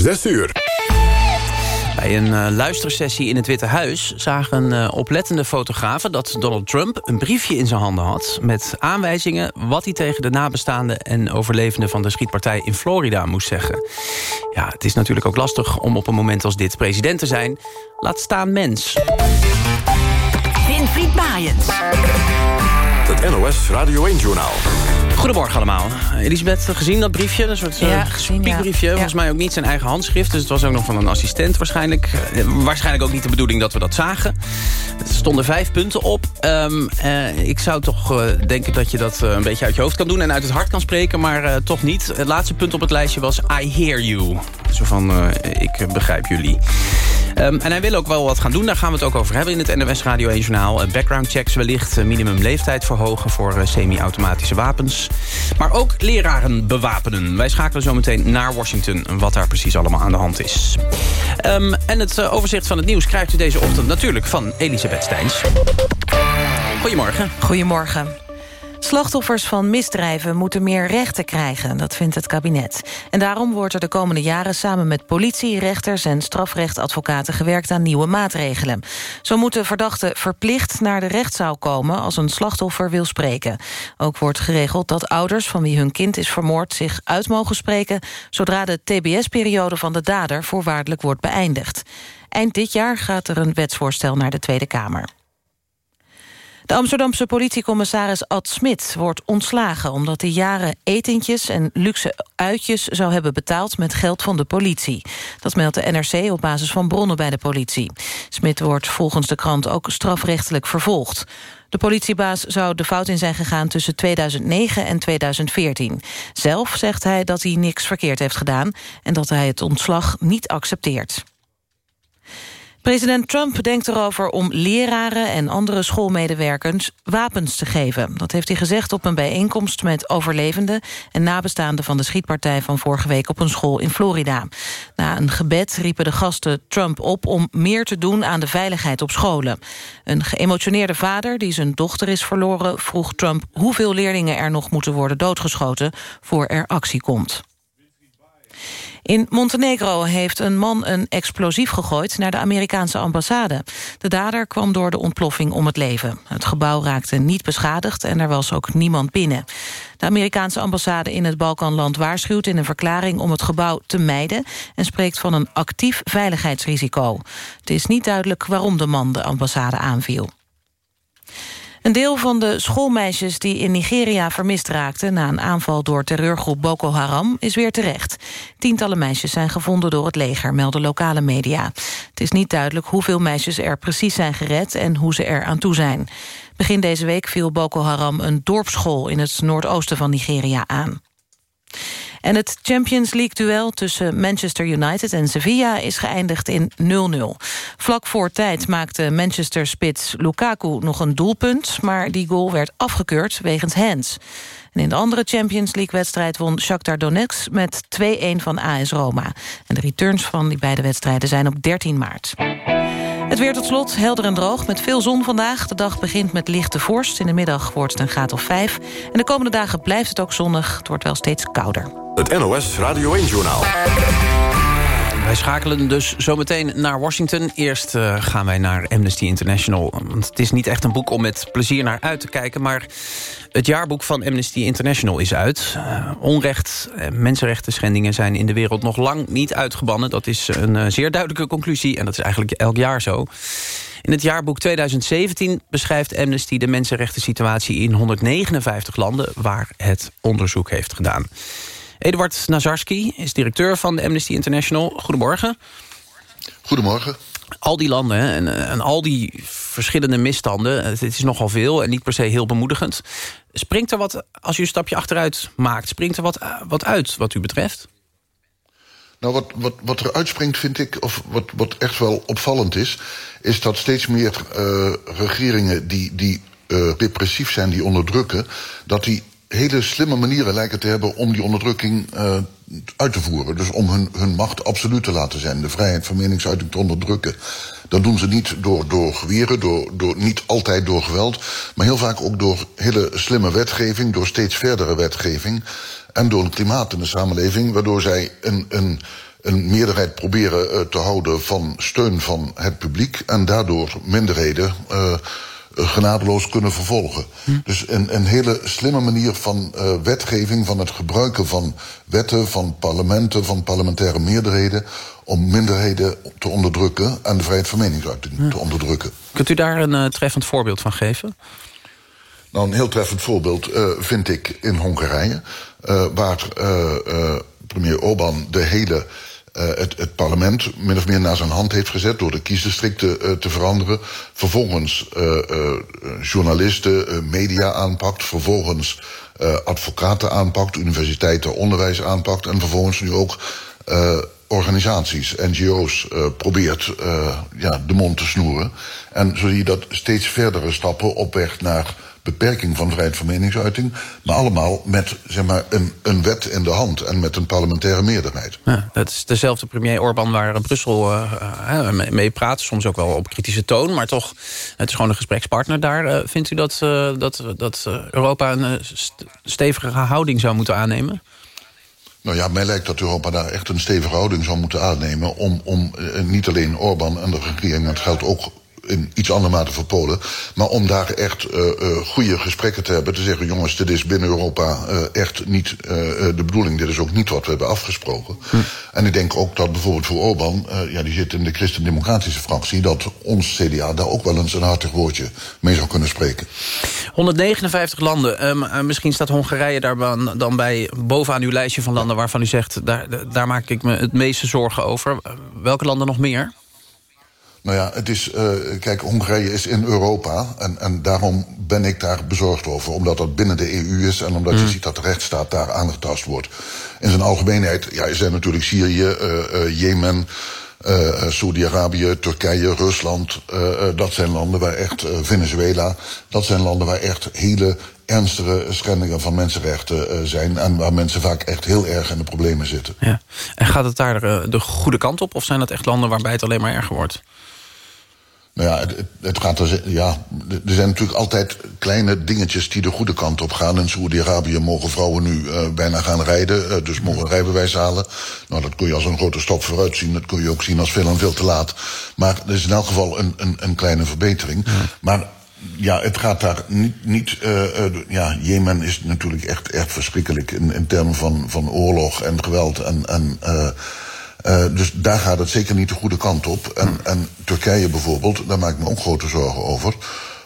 Zes uur. Bij een uh, luistersessie in het Witte Huis zagen uh, oplettende fotografen dat Donald Trump een briefje in zijn handen had... met aanwijzingen wat hij tegen de nabestaanden en overlevenden van de schietpartij in Florida moest zeggen. Ja, het is natuurlijk ook lastig om op een moment als dit president te zijn. Laat staan mens. Winfried Maaiens. Het NOS Radio 1-journaal. Goedemorgen allemaal. Elisabeth, gezien dat briefje? Een soort ja, spiekbriefje. Ja. Volgens mij ook niet zijn eigen handschrift. Dus het was ook nog van een assistent waarschijnlijk. Waarschijnlijk ook niet de bedoeling dat we dat zagen. Er stonden vijf punten op. Um, uh, ik zou toch uh, denken dat je dat uh, een beetje uit je hoofd kan doen... en uit het hart kan spreken, maar toch niet. Het laatste punt op het lijstje was I hear you. Zo van, ik begrijp jullie. Um, en hij wil ook wel wat gaan doen. Daar gaan we het ook over hebben in het NWS Radio 1 Journaal. Background checks wellicht, minimum leeftijd verhogen... voor semi-automatische wapens. Maar ook leraren bewapenen. Wij schakelen zo meteen naar Washington... wat daar precies allemaal aan de hand is. Um, en het overzicht van het nieuws krijgt u deze ochtend natuurlijk van Elisabeth Steins. Goedemorgen. Goedemorgen. Slachtoffers van misdrijven moeten meer rechten krijgen, dat vindt het kabinet. En daarom wordt er de komende jaren samen met politie, rechters en strafrechtadvocaten gewerkt aan nieuwe maatregelen. Zo moeten verdachten verplicht naar de rechtszaal komen als een slachtoffer wil spreken. Ook wordt geregeld dat ouders van wie hun kind is vermoord zich uit mogen spreken zodra de tbs-periode van de dader voorwaardelijk wordt beëindigd. Eind dit jaar gaat er een wetsvoorstel naar de Tweede Kamer. De Amsterdamse politiecommissaris Ad Smit wordt ontslagen... omdat hij jaren etentjes en luxe uitjes zou hebben betaald... met geld van de politie. Dat meldt de NRC op basis van bronnen bij de politie. Smit wordt volgens de krant ook strafrechtelijk vervolgd. De politiebaas zou de fout in zijn gegaan tussen 2009 en 2014. Zelf zegt hij dat hij niks verkeerd heeft gedaan... en dat hij het ontslag niet accepteert. President Trump denkt erover om leraren en andere schoolmedewerkers wapens te geven. Dat heeft hij gezegd op een bijeenkomst met overlevenden en nabestaanden van de schietpartij van vorige week op een school in Florida. Na een gebed riepen de gasten Trump op om meer te doen aan de veiligheid op scholen. Een geëmotioneerde vader die zijn dochter is verloren vroeg Trump hoeveel leerlingen er nog moeten worden doodgeschoten voor er actie komt. In Montenegro heeft een man een explosief gegooid naar de Amerikaanse ambassade. De dader kwam door de ontploffing om het leven. Het gebouw raakte niet beschadigd en er was ook niemand binnen. De Amerikaanse ambassade in het Balkanland waarschuwt in een verklaring om het gebouw te mijden en spreekt van een actief veiligheidsrisico. Het is niet duidelijk waarom de man de ambassade aanviel. Een deel van de schoolmeisjes die in Nigeria vermist raakten... na een aanval door terreurgroep Boko Haram is weer terecht. Tientallen meisjes zijn gevonden door het leger, melden lokale media. Het is niet duidelijk hoeveel meisjes er precies zijn gered... en hoe ze er aan toe zijn. Begin deze week viel Boko Haram een dorpsschool... in het noordoosten van Nigeria aan. En het Champions League-duel tussen Manchester United en Sevilla... is geëindigd in 0-0. Vlak voor tijd maakte Manchester-spits Lukaku nog een doelpunt... maar die goal werd afgekeurd wegens hands. En in de andere Champions League-wedstrijd won Shakhtar Donetsk... met 2-1 van AS Roma. En de returns van die beide wedstrijden zijn op 13 maart. Het weer tot slot, helder en droog, met veel zon vandaag. De dag begint met lichte vorst. In de middag wordt het een graad of 5. En de komende dagen blijft het ook zonnig. Het wordt wel steeds kouder. Het NOS Radio 1-journaal. Wij schakelen dus zometeen naar Washington. Eerst uh, gaan wij naar Amnesty International. Want het is niet echt een boek om met plezier naar uit te kijken... maar het jaarboek van Amnesty International is uit. Uh, onrecht en mensenrechten schendingen zijn in de wereld nog lang niet uitgebannen. Dat is een zeer duidelijke conclusie en dat is eigenlijk elk jaar zo. In het jaarboek 2017 beschrijft Amnesty de mensenrechten situatie in 159 landen... waar het onderzoek heeft gedaan. Eduard Nazarski is directeur van de Amnesty International. Goedemorgen. Goedemorgen. Al die landen en, en, al die verschillende misstanden... het is nogal veel en niet per se heel bemoedigend. Springt er wat, als u een stapje achteruit maakt... springt er wat, wat uit wat u betreft? Nou, wat, wat, wat er uitspringt, vind ik, of wat, wat echt wel opvallend is... is dat steeds meer uh, regeringen die, die uh, repressief zijn, die onderdrukken... dat die hele slimme manieren lijken te hebben om die onderdrukking uh, uit te voeren. Dus om hun, hun macht absoluut te laten zijn. De vrijheid van meningsuiting te onderdrukken. Dat doen ze niet door, door geweren, door, door, niet altijd door geweld... maar heel vaak ook door hele slimme wetgeving... door steeds verdere wetgeving... en door een klimaat in de samenleving... waardoor zij een, een een meerderheid proberen te houden van steun van het publiek en daardoor minderheden genadeloos kunnen vervolgen. Hm. Dus een, een, hele slimme manier van uh, wetgeving, van het gebruiken van wetten, van parlementen, van parlementaire meerderheden om minderheden te onderdrukken en de vrijheid van meningsuiting hm. te onderdrukken. Kunt u daar een uh, treffend voorbeeld van geven? Nou, een heel treffend voorbeeld uh, vind ik in Hongarije, waar premier Orbán de hele het, het, parlement min of meer naar zijn hand heeft gezet door de kiesdistricten uh, te veranderen. Vervolgens uh, journalisten, media aanpakt. Vervolgens advocaten aanpakt, universiteiten, onderwijs aanpakt. En vervolgens nu ook organisaties, NGO's, probeert ja, de mond te snoeren. En zo zie je dat steeds verdere stappen op weg naar beperking van vrijheid van meningsuiting. Maar allemaal met zeg maar, een, een wet in de hand en met een parlementaire meerderheid. Ja, dat is dezelfde premier Orbán waar Brussel uh, mee praat. Soms ook wel op kritische toon, maar toch, het is gewoon een gesprekspartner daar. Uh, vindt u dat, uh, dat, dat Europa een stevige houding zou moeten aannemen? Nou ja, mij lijkt dat Europa daar echt een stevige houding zou moeten aannemen... om, om niet alleen Orbán en de regering, het geldt ook in iets andere mate voor Polen. Maar om daar echt uh, uh, goede gesprekken te hebben. Te zeggen, jongens, dit is binnen Europa uh, echt niet de bedoeling. Dit is ook niet wat we hebben afgesproken. Hm. En ik denk ook dat bijvoorbeeld voor Orbán, ja, die zit in de christendemocratische fractie... dat ons CDA daar ook wel eens een hartig woordje mee zou kunnen spreken. 159 landen. Um, misschien staat Hongarije daar dan bij bovenaan uw lijstje van landen... waarvan u zegt, daar, daar maak ik me het meeste zorgen over. Welke landen nog meer? Nou ja, het is, uh, kijk, Hongarije is in Europa en, en daarom ben ik daar bezorgd over. Omdat dat binnen de EU is en omdat mm. je ziet dat de rechtsstaat daar aangetast wordt. In zijn algemeenheid ja, er natuurlijk Syrië, uh, uh, Jemen, Saudi-Arabië, Turkije, Rusland. dat zijn landen waar echt, Venezuela, dat zijn landen waar echt hele ernstige schendingen van mensenrechten zijn... en waar mensen vaak echt heel erg in de problemen zitten. Ja. En gaat het daar de goede kant op? Of zijn dat echt landen waarbij het alleen maar erger wordt? Nou ja, het, het gaat er, ja, er zijn natuurlijk altijd kleine dingetjes die de goede kant op gaan. In Saoedi-Arabië mogen vrouwen nu uh, bijna gaan rijden, uh, dus mogen rijbewijs halen. Nou, dat kun je als een grote stap vooruit zien. Dat kun je ook zien als veel en veel te laat. Maar er is in elk geval een, een, een kleine verbetering. Ja. Maar ja, het gaat daar niet. niet uh, ja, Jemen is natuurlijk echt, echt verschrikkelijk in, in termen van, van oorlog en geweld en. en uh, dus daar gaat het zeker niet de goede kant op. En, hm. en Turkije bijvoorbeeld, daar maak ik me ook grote zorgen over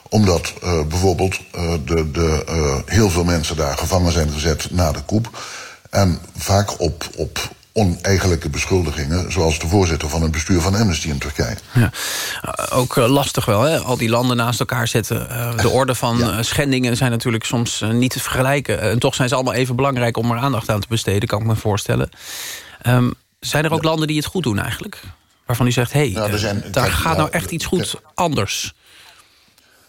omdat uh, bijvoorbeeld uh, de, de, heel veel mensen daar gevangen zijn gezet na de koep. En vaak op, op oneigenlijke beschuldigingen... zoals de voorzitter van het bestuur van Amnesty in Turkije. Ja. Ook lastig wel, hè? al die landen naast elkaar zetten. de orde van schendingen zijn natuurlijk soms niet te vergelijken. En toch zijn ze allemaal even belangrijk om er aandacht aan te besteden... kan ik me voorstellen. Um, zijn er ook landen die het goed doen eigenlijk? Waarvan u zegt, hé, hey, nou, daar gaat nou echt iets goed anders.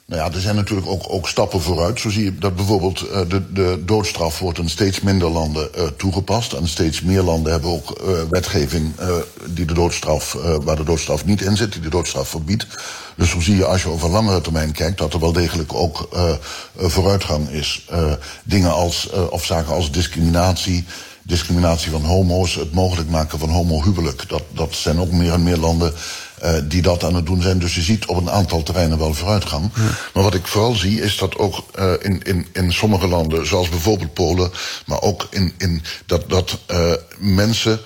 Nou ja, er zijn natuurlijk ook, ook stappen vooruit. Zo zie je dat bijvoorbeeld uh, de, de doodstraf wordt in steeds minder landen uh, toegepast. En steeds meer landen hebben ook uh, wetgeving die de doodstraf, waar de doodstraf niet in zit, die de doodstraf verbiedt. Dus zo zie je als je over langere termijn kijkt dat er wel degelijk ook vooruitgang is. dingen als, of zaken als discriminatie discriminatie van homo's, het mogelijk maken van homohuwelijk. Dat, dat zijn ook meer en meer landen uh, die dat aan het doen zijn. Dus je ziet op een aantal terreinen wel vooruitgang. Ja. Maar wat ik vooral zie is dat ook uh, in, in, in sommige landen, zoals bijvoorbeeld Polen, maar ook in, in dat, dat uh, mensen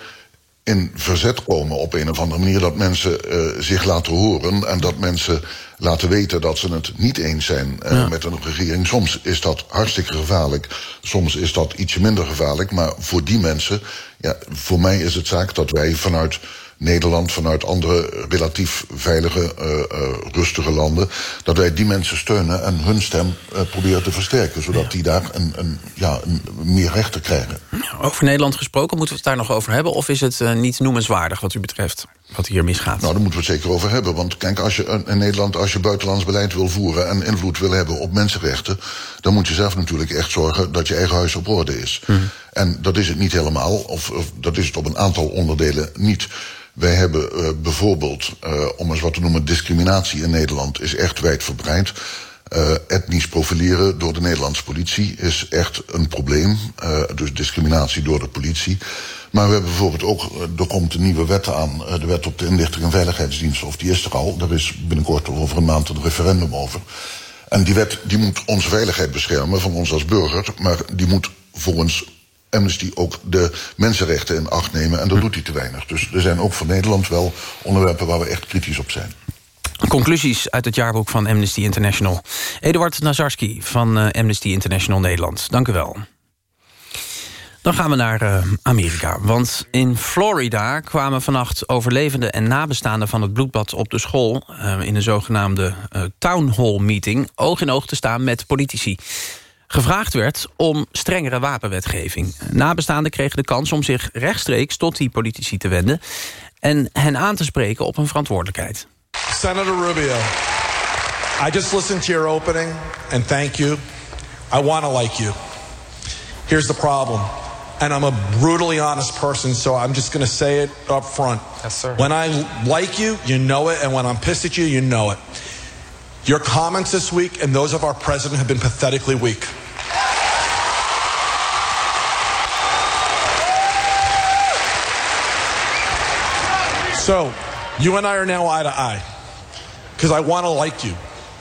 in verzet komen op een of andere manier. Dat mensen uh, zich laten horen en dat mensen laten weten dat ze het niet eens zijn uh, ja. met een regering. Soms is dat hartstikke gevaarlijk, soms is dat ietsje minder gevaarlijk. Maar voor die mensen, ja, voor mij is het zaak dat wij vanuit Nederland, vanuit andere relatief veilige, uh, uh, rustige landen... dat wij die mensen steunen en hun stem uh, proberen te versterken... zodat die daar een, een, ja, een meer rechten krijgen. Over Nederland gesproken, moeten we het daar nog over hebben... of is het niet noemenswaardig wat u betreft, wat hier misgaat? Nou, daar moeten we het zeker over hebben. Want kijk, als je in Nederland als je buitenlands beleid wil voeren... en invloed wil hebben op mensenrechten... dan moet je zelf natuurlijk echt zorgen dat je eigen huis op orde is. Mm -hmm. En dat is het niet helemaal, of, of dat is het op een aantal onderdelen niet... Wij hebben uh, bijvoorbeeld, uh, om eens wat te noemen, discriminatie in Nederland is echt wijdverbreid. Uh, etnisch profileren door de Nederlandse politie is echt een probleem. Uh, dus discriminatie door de politie. Maar we hebben bijvoorbeeld ook, er komt een nieuwe wet aan, de wet op de inlichting en veiligheidsdienst, of die is er al. Daar is binnenkort over een maand een referendum over. En die wet die moet onze veiligheid beschermen van ons als burger, maar die moet volgens Amnesty ook de mensenrechten in acht nemen. En dat doet hij te weinig. Dus er zijn ook voor Nederland wel onderwerpen waar we echt kritisch op zijn. Conclusies uit het jaarboek van Amnesty International. Eduard Nazarski van uh, Amnesty International Nederland. Dank u wel. Dan gaan we naar uh, Amerika. Want in Florida kwamen vannacht overlevenden en nabestaanden... van het bloedbad op de school... Uh, in een zogenaamde town hall meeting... oog in oog te staan met politici gevraagd werd om strengere wapenwetgeving. Nabestaanden kregen de kans om zich rechtstreeks tot die politici te wenden... en hen aan te spreken op hun verantwoordelijkheid. Senator Rubio, I just listened to your opening, and thank you. I want to like you. Here's the problem. And I'm a brutally honest person, so I'm just going to say it up front. Yes, sir. When I like you, you know it, and when I'm pissed at you, you know it. Your comments this week and those of our president have been pathetically weak. So, you and I are now eye to eye because I want to like you.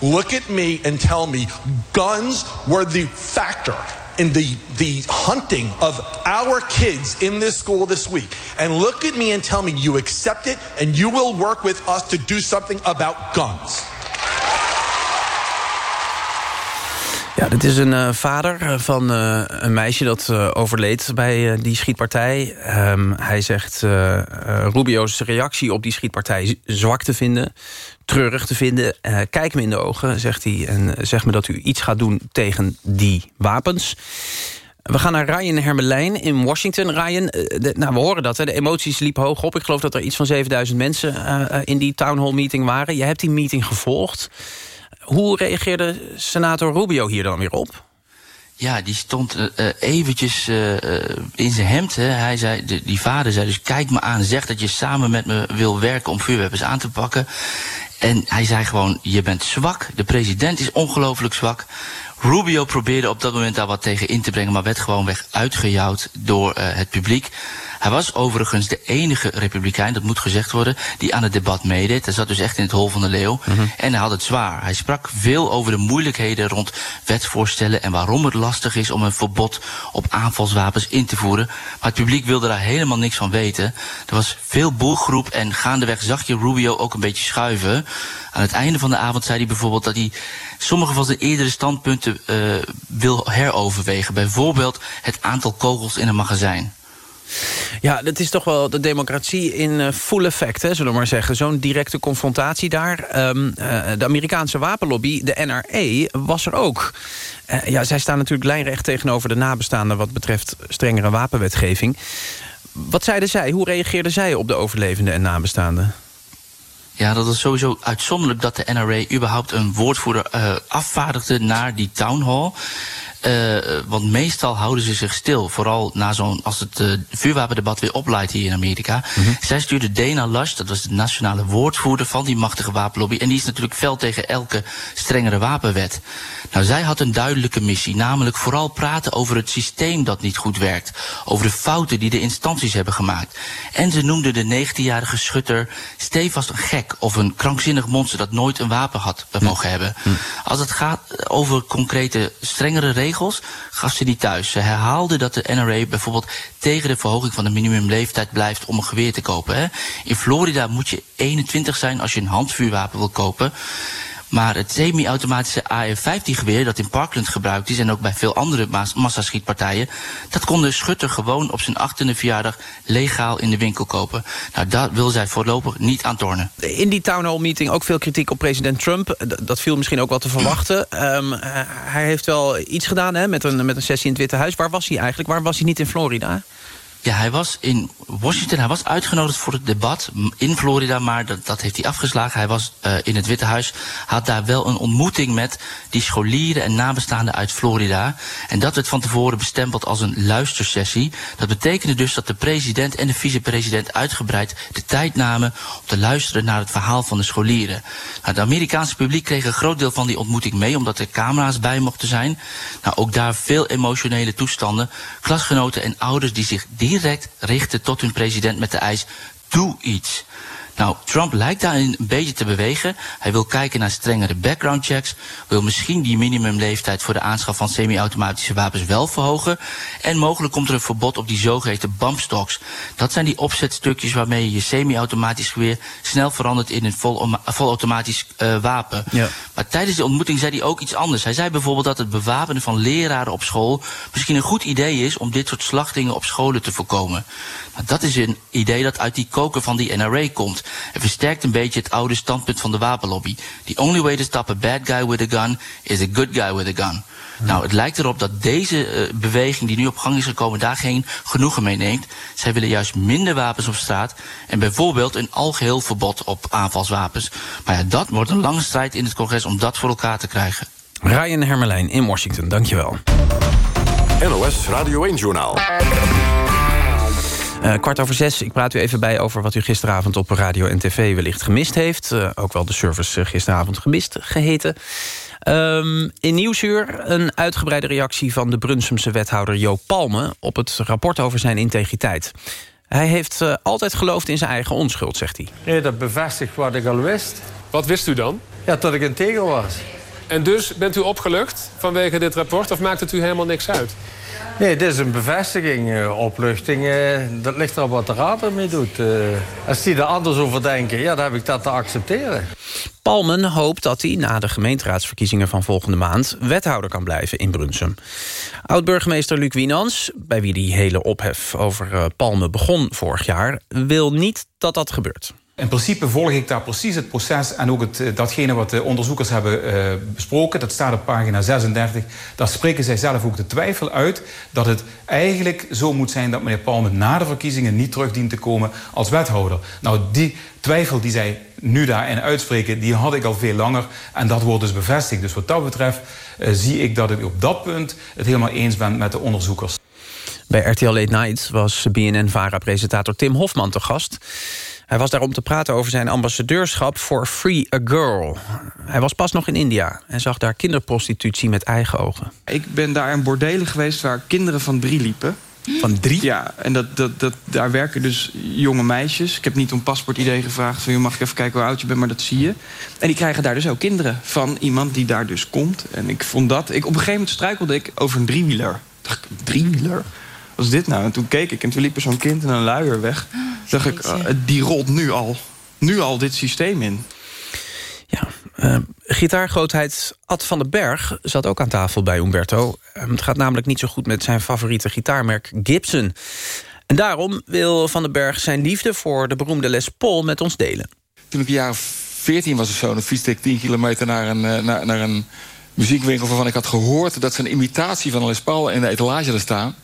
Look at me and tell me guns were the factor in the, the hunting of our kids in this school this week. And look at me and tell me you accept it and you will work with us to do something about guns. Ja, dit is een uh, vader eh, van uh, een meisje dat overleed bij die schietpartij. Um, hij zegt Rubio's reactie op die schietpartij zwak te vinden. Treurig te vinden. kijk me in de ogen, zegt hij. En zeg me dat u iets gaat doen tegen die wapens. We gaan naar Ryan Hermelijn in Washington. Ryan, nou, we horen dat, hè, de emoties liepen hoog op. Ik geloof dat er iets van 7000 mensen in die town hall meeting waren. Je hebt die meeting gevolgd. Hoe reageerde senator Rubio hier dan weer op? Ja, die stond uh, eventjes uh, in zijn hemd. Hij zei, de, die vader zei dus, kijk me aan, zeg dat je samen met me wil werken om vuurwapens aan te pakken. En hij zei gewoon, je bent zwak, de president is ongelooflijk zwak. Rubio probeerde op dat moment daar wat tegen in te brengen, maar werd gewoon weg uitgejouwd door het publiek. Hij was overigens de enige republikein, dat moet gezegd worden, die aan het debat meedeed. Hij zat dus echt in het hol van de leeuw. Mm -hmm. En hij had het zwaar. Hij sprak veel over de moeilijkheden rond wetsvoorstellen en waarom het lastig is om een verbod op aanvalswapens in te voeren. Maar het publiek wilde daar helemaal niks van weten. Er was veel boelgroep en gaandeweg zag je Rubio ook een beetje schuiven. Aan het einde van de avond zei hij bijvoorbeeld dat hij sommige van zijn eerdere standpunten uh, wil heroverwegen. Bijvoorbeeld het aantal kogels in een magazijn. Ja, dat is toch wel de democratie in uh, full effect, hè, zullen we maar zeggen. Zo'n directe confrontatie daar. Um, uh, de Amerikaanse wapenlobby, de NRA, was er ook. Uh, ja, zij staan natuurlijk lijnrecht tegenover de nabestaanden... wat betreft strengere wapenwetgeving. Wat zeiden zij? Hoe reageerden zij op de overlevenden en nabestaanden? Ja, dat is sowieso uitzonderlijk dat de NRA überhaupt een woordvoerder afvaardigde naar die town hall. Uh, want meestal houden ze zich stil. Vooral na zo'n als het uh, vuurwapendebat weer opleidt hier in Amerika. Mm -hmm. Zij stuurde Dana Lush, dat was de nationale woordvoerder van die machtige wapenlobby. En die is natuurlijk fel tegen elke strengere wapenwet. Nou, zij had een duidelijke missie, namelijk vooral praten over het systeem dat niet goed werkt. Over de fouten die de instanties hebben gemaakt. En ze noemde de 19-jarige schutter stevast een gek of een krankzinnig monster dat nooit een wapen had mogen hebben. Mm. Als het gaat over concrete, strengere regels, gaf ze die thuis. Ze herhaalde dat de NRA bijvoorbeeld tegen de verhoging van de minimumleeftijd blijft om een geweer te kopen. Hè. In Florida moet je 21 zijn als je een handvuurwapen wil kopen. Maar het semi-automatische AR-15-geweer dat in Parkland gebruikt is... en ook bij veel andere massaschietpartijen... dat kon de schutter gewoon op zijn achttiende verjaardag legaal in de winkel kopen. Nou, daar wil zij voorlopig niet aan tornen. In die town hall meeting ook veel kritiek op president Trump. Dat viel misschien ook wel te verwachten. Um, uh, hij heeft wel iets gedaan hè, met, een, met een sessie in het Witte Huis. Waar was hij eigenlijk? Waar was hij niet in Florida? Ja, hij was in Washington. Hij was uitgenodigd voor het debat in Florida, maar dat, dat heeft hij afgeslagen. Hij was uh, in het Witte Huis, had daar wel een ontmoeting met die scholieren en nabestaanden uit Florida. En dat werd van tevoren bestempeld als een luistersessie. Dat betekende dus dat de president en de vicepresident uitgebreid de tijd namen om te luisteren naar het verhaal van de scholieren. Nou, het Amerikaanse publiek kreeg een groot deel van die ontmoeting mee, omdat er camera's bij mochten zijn. Nou, ook daar veel emotionele toestanden. Klasgenoten en ouders die zich direct direct richten tot hun president met de eis: doe iets. Nou, Trump lijkt daarin een beetje te bewegen. Hij wil kijken naar strengere background checks. Wil misschien die minimumleeftijd voor de aanschaf van semi-automatische wapens wel verhogen. En mogelijk komt er een verbod op die zogeheten bumpstocks. Dat zijn die opzetstukjes waarmee je je semi-automatisch geweer snel verandert in een volautomatisch uh, wapen. Ja. Maar tijdens de ontmoeting zei hij ook iets anders. Hij zei bijvoorbeeld dat het bewapenen van leraren op school misschien een goed idee is om dit soort slachtingen op scholen te voorkomen. Nou, dat is een idee dat uit die koker van die NRA komt. En versterkt een beetje het oude standpunt van de wapenlobby. The only way to stop a bad guy with a gun is a good guy with a gun. Nou, het lijkt erop dat deze uh, beweging die nu op gang is gekomen daar geen genoegen mee neemt. Zij willen juist minder wapens op straat en bijvoorbeeld een algeheel verbod op aanvalswapens. Maar ja, dat wordt een lange strijd in het congres om dat voor elkaar te krijgen. Ryan Hermelijn in Washington, dankjewel. NOS Radio 1-journaal. Uh, kwart over zes, ik praat u even bij over wat u gisteravond op radio en tv wellicht gemist heeft. Uh, ook wel de service uh, gisteravond gemist geheten. Um, in Nieuwsuur een uitgebreide reactie van de Brunsumse wethouder Joop Palme... op het rapport over zijn integriteit. Hij heeft altijd geloofd in zijn eigen onschuld, zegt hij. Nee, dat bevestigt wat ik al wist. Wat wist u dan? Ja, dat ik een tegel was. En dus bent u opgelucht vanwege dit rapport of maakt het u helemaal niks uit? Nee, dit is een bevestiging, uh, opluchting. Uh, dat ligt erop wat de raad ermee doet. Uh, als die er anders over denken, ja, dan heb ik dat te accepteren. Palmen hoopt dat hij na de gemeenteraadsverkiezingen van volgende maand... wethouder kan blijven in Brunsum. Oud-burgemeester Luc Wienans, bij wie die hele ophef over Palmen begon vorig jaar... wil niet dat dat gebeurt. In principe volg ik daar precies het proces en ook het, eh, datgene wat de onderzoekers hebben uh, besproken. Dat staat op pagina 36. Daar spreken zij zelf ook de twijfel uit dat het eigenlijk zo moet zijn dat meneer Palme na de verkiezingen niet terug dient te komen als wethouder. Nou, die twijfel die zij nu daarin uitspreken, die had ik al veel langer en dat wordt dus bevestigd. Dus wat dat betreft uh, zie ik dat ik op dat punt het helemaal eens ben met de onderzoekers. Bij RTL Late Night was BNN-VARA-presentator Tim Hofman te gast. Hij was daar om te praten over zijn ambassadeurschap voor Free a Girl. Hij was pas nog in India en zag daar kinderprostitutie met eigen ogen. Ik ben daar in bordelen geweest waar kinderen van drie liepen. Van drie? Ja, en dat, dat, dat, daar werken dus jonge meisjes. Ik heb niet om paspoortidee gevraagd van... mag ik even kijken hoe oud je bent, maar dat zie je. En die krijgen daar dus ook kinderen van iemand die daar dus komt. En ik vond dat... Ik, op een gegeven moment struikelde ik over een driewieler. Dacht ik, driewieler? Wat is dit nou? En toen keek ik en toen liep er zo'n kind in een luier weg. Toen dacht ik, uh, die rolt nu al, nu al dit systeem in. Ja, uh, gitaargrootheid Ad van den Berg zat ook aan tafel bij Umberto. Uh, het gaat namelijk niet zo goed met zijn favoriete gitaarmerk Gibson. En daarom wil Van den Berg zijn liefde voor de beroemde Les Paul met ons delen. Toen ik een jaar 14 was of zo, dan fietste ik 10 kilometer naar een, uh, naar, naar een muziekwinkel... waarvan ik had gehoord dat ze een imitatie van een Les Paul in de etalage hadden staan...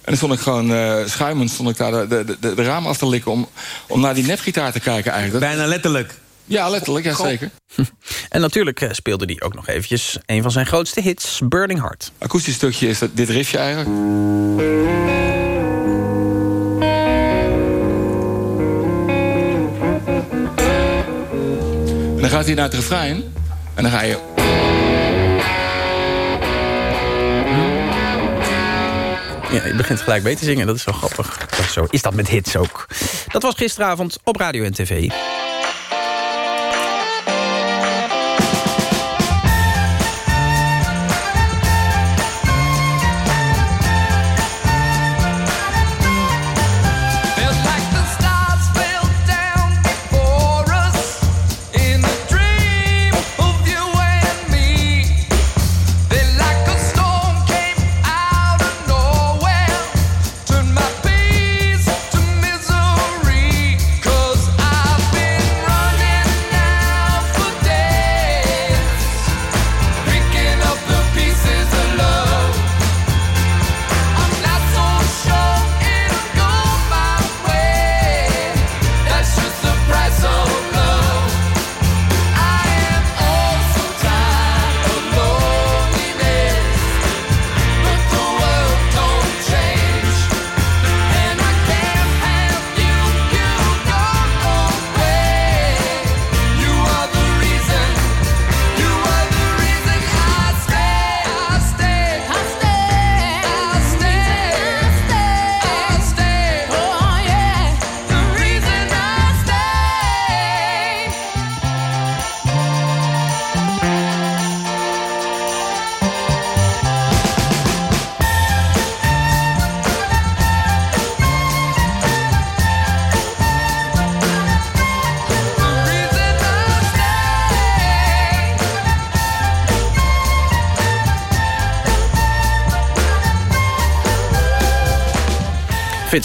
En dan stond ik gewoon uh, schuimend stond ik daar de, de, de, de ramen af te likken... Om, om naar die nepgitaar te kijken eigenlijk. Bijna letterlijk. Ja, letterlijk, ja, zeker. En natuurlijk eh, speelde hij ook nog eventjes een van zijn grootste hits, Burning Heart. Akoestisch stukje is dat, dit riffje eigenlijk. En dan gaat hij naar het refrein. En dan ga je... Ja, je begint gelijk mee te zingen, dat is wel grappig. Zo is dat met hits ook. Dat was gisteravond op Radio en TV.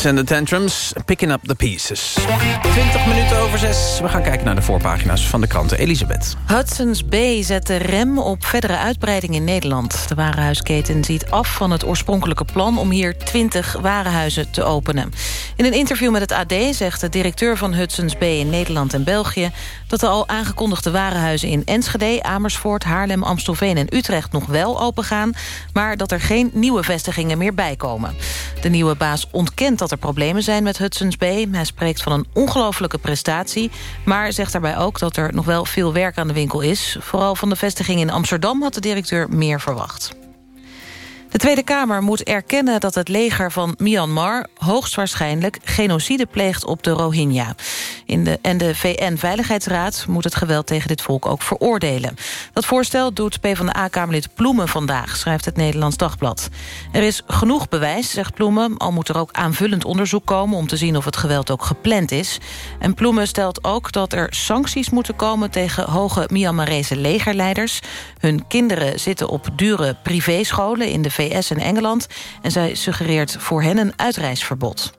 And the Tantrums, picking up the pieces. 20 minuten over 6. We gaan kijken naar de voorpagina's van de kranten. Elisabeth. Hudson's Bay zet de rem op verdere uitbreiding in Nederland. De warenhuisketen ziet af van het oorspronkelijke plan... om hier 20 warenhuizen te openen. In een interview met het AD zegt de directeur van Hudson's Bay... in Nederland en België... dat de al aangekondigde warenhuizen in Enschede, Amersfoort... Haarlem, Amstelveen en Utrecht nog wel opengaan... maar dat er geen nieuwe vestigingen meer bijkomen. De nieuwe baas ontkent dat er problemen zijn met Hudson's Bay. Hij spreekt van een ongelofelijke prestatie... maar zegt daarbij ook dat er nog wel veel werk aan de winkel is. Vooral van de vestiging in Amsterdam had de directeur meer verwacht. De Tweede Kamer moet erkennen dat het leger van Myanmar... hoogstwaarschijnlijk genocide pleegt op de Rohingya. In de, en de VN-veiligheidsraad moet het geweld tegen dit volk ook veroordelen. Dat voorstel doet PvdA-kamerlid Ploemen vandaag... schrijft het Nederlands Dagblad. Er is genoeg bewijs, zegt Ploemen... al moet er ook aanvullend onderzoek komen... om te zien of het geweld ook gepland is. En Ploemen stelt ook dat er sancties moeten komen... tegen hoge Myanmarese legerleiders. Hun kinderen zitten op dure privéscholen in de VN VS en Engeland... en zij suggereert voor hen een uitreisverbod.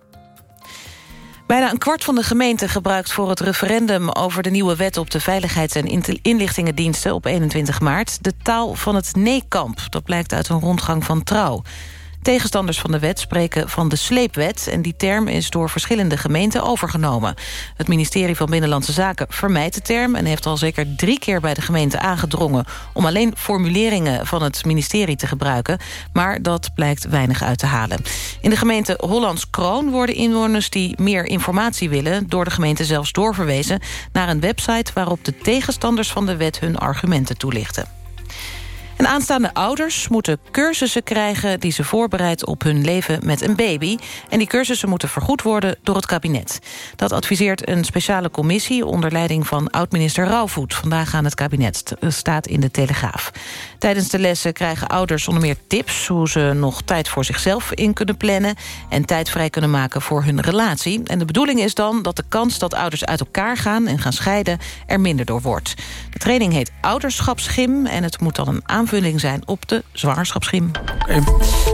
Bijna een kwart van de gemeente gebruikt voor het referendum... over de nieuwe wet op de veiligheids- en inlichtingendiensten op 21 maart... de taal van het nee-kamp. Dat blijkt uit een rondgang van Trouw. Tegenstanders van de wet spreken van de sleepwet... en die term is door verschillende gemeenten overgenomen. Het ministerie van Binnenlandse Zaken vermijdt de term... en heeft al zeker drie keer bij de gemeente aangedrongen... om alleen formuleringen van het ministerie te gebruiken. Maar dat blijkt weinig uit te halen. In de gemeente Hollands Kroon worden inwoners die meer informatie willen... door de gemeente zelfs doorverwezen naar een website... waarop de tegenstanders van de wet hun argumenten toelichten. En aanstaande ouders moeten cursussen krijgen... die ze voorbereidt op hun leven met een baby. En die cursussen moeten vergoed worden door het kabinet. Dat adviseert een speciale commissie... onder leiding van oud-minister Rauwvoet. Vandaag aan het kabinet, staat in de Telegraaf. Tijdens de lessen krijgen ouders onder meer tips... hoe ze nog tijd voor zichzelf in kunnen plannen... en tijd vrij kunnen maken voor hun relatie. En de bedoeling is dan dat de kans dat ouders uit elkaar gaan... en gaan scheiden er minder door wordt. De training heet ouderschapsgym... en het moet dan een aanvulling zijn op de zwangerschapsgym. Okay.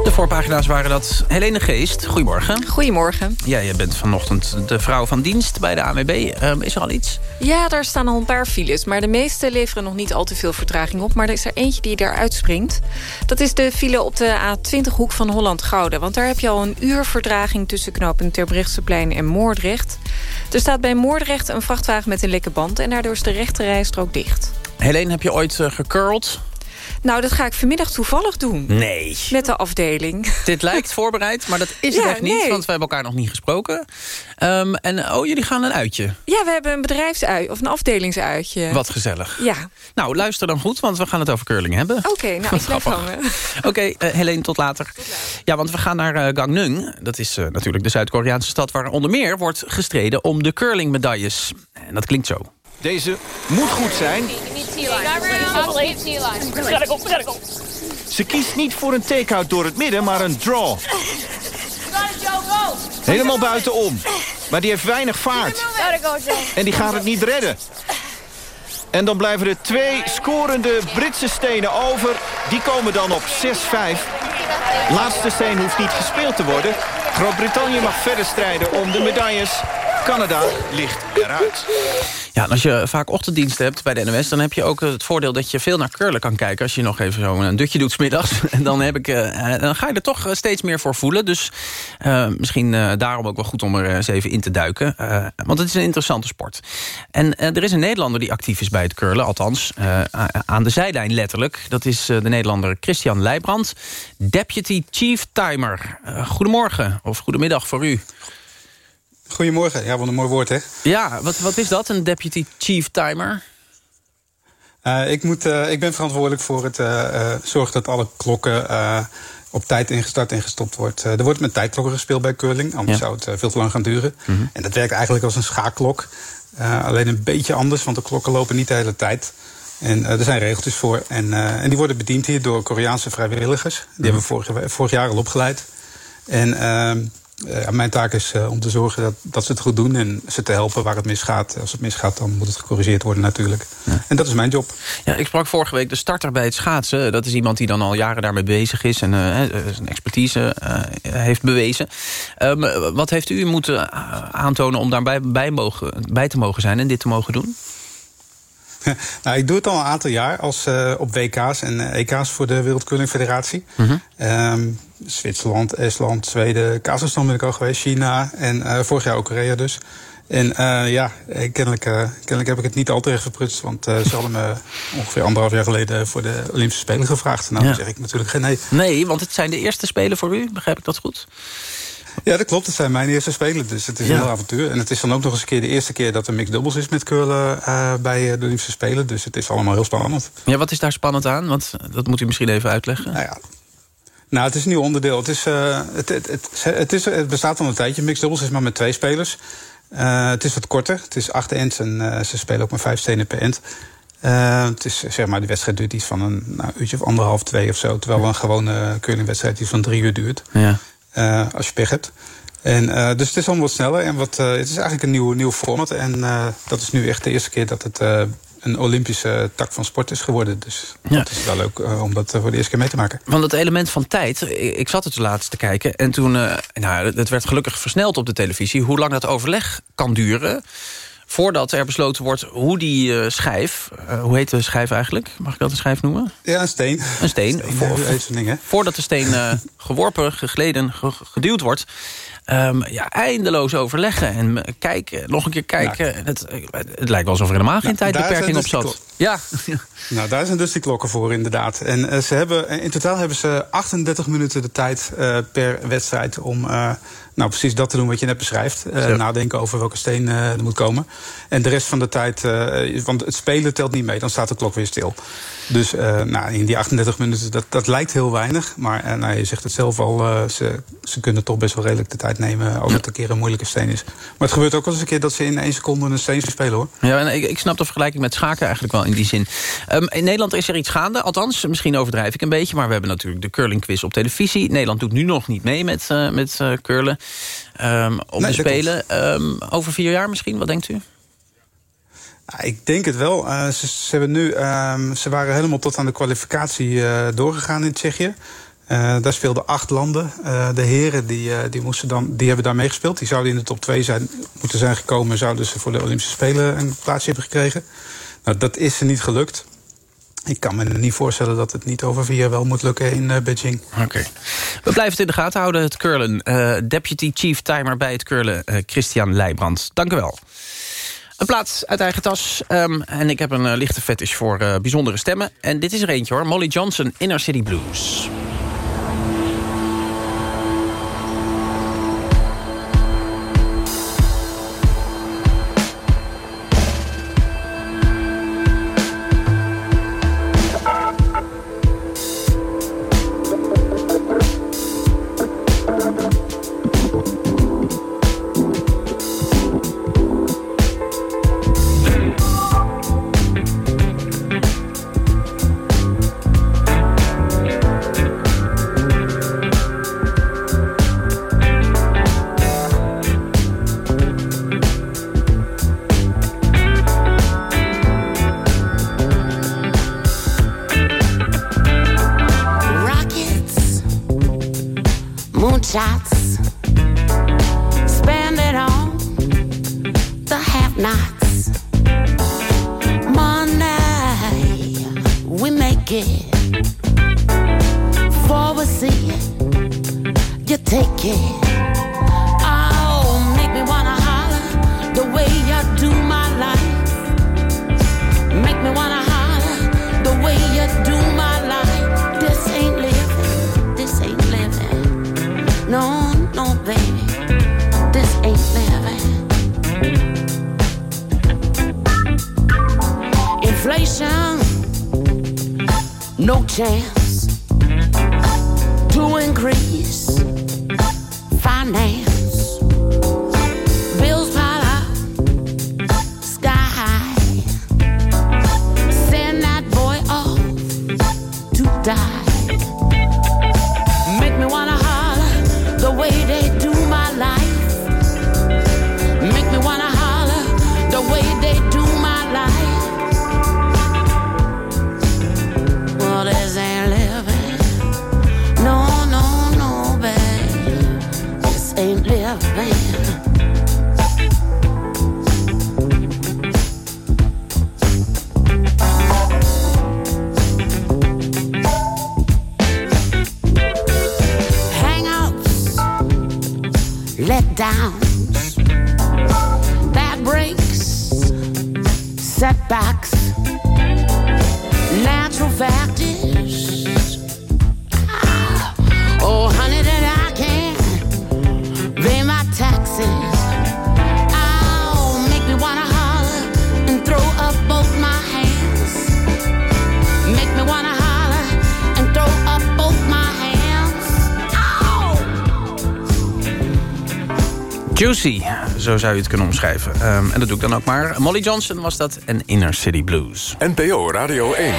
De voorpagina's waren dat. Helene Geest, goedemorgen. Goedemorgen. Ja, je bent vanochtend de vrouw van dienst bij de ANWB. Uh, is er al iets? Ja, daar staan al een paar files. Maar de meeste leveren nog niet al te veel vertraging op. Maar er is er eentje die daar uitspringt. Dat is de file op de A20-hoek van Holland-Gouden. Want daar heb je al een uur vertraging tussen knooppunt Terbrechtseplein en Moordrecht. Er staat bij Moordrecht een vrachtwagen met een lekke band... en daardoor is de rechte rijstrook dicht. Helene, heb je ooit uh, gecurled? Nou, dat ga ik vanmiddag toevallig doen. Nee. Met de afdeling. Dit lijkt voorbereid, maar dat is het echt niet. nee. Want we hebben elkaar nog niet gesproken. Um, en oh, jullie gaan een uitje. Ja, we hebben een bedrijfsui of een afdelingsuitje. Wat gezellig. Ja. Nou, luister dan goed, want we gaan het over curling hebben. Oké, nou, ik blijf hangen. Oké, okay, uh, Helene, tot later. Ja, want we gaan naar uh, Gangneung. Dat is uh, natuurlijk de Zuid-Koreaanse stad... waar onder meer wordt gestreden om de curlingmedailles. En dat klinkt zo. Deze moet goed zijn. Ze kiest niet voor een take-out door het midden, maar een draw. Helemaal buitenom. Maar die heeft weinig vaart. En die gaat het niet redden. En dan blijven er twee scorende Britse stenen over. Die komen dan op 6-5. Laatste steen hoeft niet gespeeld te worden. Groot-Brittannië mag verder strijden om de medailles. Canada ligt eruit. Ja, als je vaak ochtenddienst hebt bij de NOS... dan heb je ook het voordeel dat je veel naar curlen kan kijken... als je nog even zo een dutje doet smiddags. En dan, heb ik, uh, dan ga je er toch steeds meer voor voelen. Dus misschien daarom ook wel goed om er eens even in te duiken. want het is een interessante sport. En er is een Nederlander die actief is bij het curlen. Althans, aan de zijlijn letterlijk. Dat is de Nederlander Christian Leijbrand. Deputy Chief Timer. goedemorgen, of goedemiddag voor u. Goedemorgen. Ja, wat een mooi woord, hè? Ja, wat, wat is dat, een deputy chief timer? Uh, ik, moet, uh, ik ben verantwoordelijk voor het uh, zorgen dat alle klokken op tijd ingestart en gestopt wordt. er wordt met tijdklokken gespeeld bij curling, anders ja. zou het veel te lang gaan duren. Mm -hmm. En dat werkt eigenlijk als een schaakklok. alleen een beetje anders, want de klokken lopen niet de hele tijd. En er zijn regeltjes voor. En, en die worden bediend hier door Koreaanse vrijwilligers. Die mm -hmm. hebben we vorig, vorig jaar al opgeleid. En eh, mijn taak is eh, om te zorgen dat, dat ze het goed doen... en ze te helpen waar het misgaat. Als het misgaat, dan moet het gecorrigeerd worden natuurlijk. En dat is mijn job. Ja, ik sprak vorige week de starter bij het schaatsen. Dat is iemand die dan al jaren daarmee bezig is... en uh, zijn expertise heeft bewezen. Um, wat heeft u moeten aantonen om daarbij bij, mogen, bij te mogen zijn... en dit te mogen doen? nou, ik doe het al een aantal jaar als, uh, op WK's en EK's voor de Wereldcurlingfederatie. Mm -hmm. Zwitserland, Estland, Zweden, Kazachstan ben ik al geweest, China en uh, vorig jaar ook Korea dus. En uh, ja, kennelijk, uh, kennelijk heb ik het niet al te erg verprutst. Want uh, ze hadden me ongeveer anderhalf jaar geleden voor de Olympische Spelen gevraagd. Nou, ja. zeg ik natuurlijk geen nee. Nee, want het zijn de eerste Spelen voor u, begrijp ik dat goed? Ja, dat klopt. Het zijn mijn eerste spelen, dus het is een heel avontuur. En het is dan ook nog eens een keer de eerste keer dat er mixed doubles is met curlen uh, bij de Olympische Spelen. Dus het is allemaal heel spannend. Ja, wat is daar spannend aan? Want dat moet u misschien even uitleggen. Nou ja, nou, het is een nieuw onderdeel. Het, is, uh, het, het, het, het, is, het bestaat al een tijdje. Mixed doubles is maar met twee spelers. Uh, het is wat korter. Het is acht ends en uh, ze spelen ook maar vijf stenen per end. het is, zeg maar, de wedstrijd duurt iets van een nou, uurtje of anderhalf, twee of zo. Terwijl een gewone curlingwedstrijd iets van drie uur duurt. Ja. Uh, als je pech hebt. En, uh, dus het is allemaal wat sneller. En wat, uh, het is eigenlijk een nieuw, nieuw format. En dat is nu echt de eerste keer dat het een Olympische tak van sport is geworden. Dus ja. dat is wel leuk om dat voor de eerste keer mee te maken. Want het element van tijd, ik zat het laatst te kijken... en toen, nou, het werd gelukkig versneld op de televisie... hoe lang dat overleg kan duren voordat er besloten wordt hoe die uh, schijf... Uh, hoe heet de schijf eigenlijk? Mag ik dat een schijf noemen? Ja, een steen. Een steen. steen voor, voor, voordat de steen uh, geworpen, gegleden, geduwd wordt... Um, ja, eindeloos overleggen en kijken, nog een keer kijken. Het, het, lijkt wel alsof er helemaal geen nou, tijdbeperking dus op zat. Ja. nou, daar zijn dus die klokken voor inderdaad. En uh, ze hebben, in totaal hebben ze 38 minuten de tijd uh, per wedstrijd... om uh, nou, precies dat te doen wat je net beschrijft. Uh, nadenken over welke steen uh, er moet komen. En de rest van de tijd, uh, want het spelen telt niet mee, dan staat de klok weer stil. Dus nou, in die 38 minuten, dat, dat lijkt heel weinig. Maar nou, je zegt het zelf al, ze, ze kunnen toch best wel redelijk de tijd nemen... als het een keer een moeilijke steen is. Maar het gebeurt ook wel eens een keer dat ze in één seconde een steen spelen, hoor. Ja, en ik, ik snap de vergelijking met schaken eigenlijk wel in die zin. Um, in Nederland is er iets gaande, althans, misschien overdrijf ik een beetje... maar we hebben natuurlijk de curlingquiz op televisie. Nederland doet nu nog niet mee met, met curlen um, op nee, de Spelen. Um, over vier jaar misschien, wat denkt u? Ik denk het wel. Uh, ze, hebben nu, um, ze waren helemaal tot aan de kwalificatie uh, doorgegaan in Tsjechië. Uh, daar speelden acht landen. de heren die, die, moesten dan, die hebben daar meegespeeld. Die zouden in de top 2 zijn, moeten zijn gekomen. Zouden ze voor de Olympische Spelen een plaatsje hebben gekregen. Nou, dat is ze niet gelukt. Ik kan me niet voorstellen dat het niet over vier wel moet lukken in Beijing. Oké. We blijven het in de gaten houden, het curlen. Deputy Chief Timer bij het curlen, Christian Leijbrand. Dank u wel. Een plaats uit eigen tas. Um, en ik heb een lichte fetish voor bijzondere stemmen. En dit is er eentje hoor. Molly Johnson, Inner City Blues. Zo zou je het kunnen omschrijven. Ehm, en dat doe ik dan ook maar. Molly Johnson was dat en Inner City Blues. NPO Radio 1.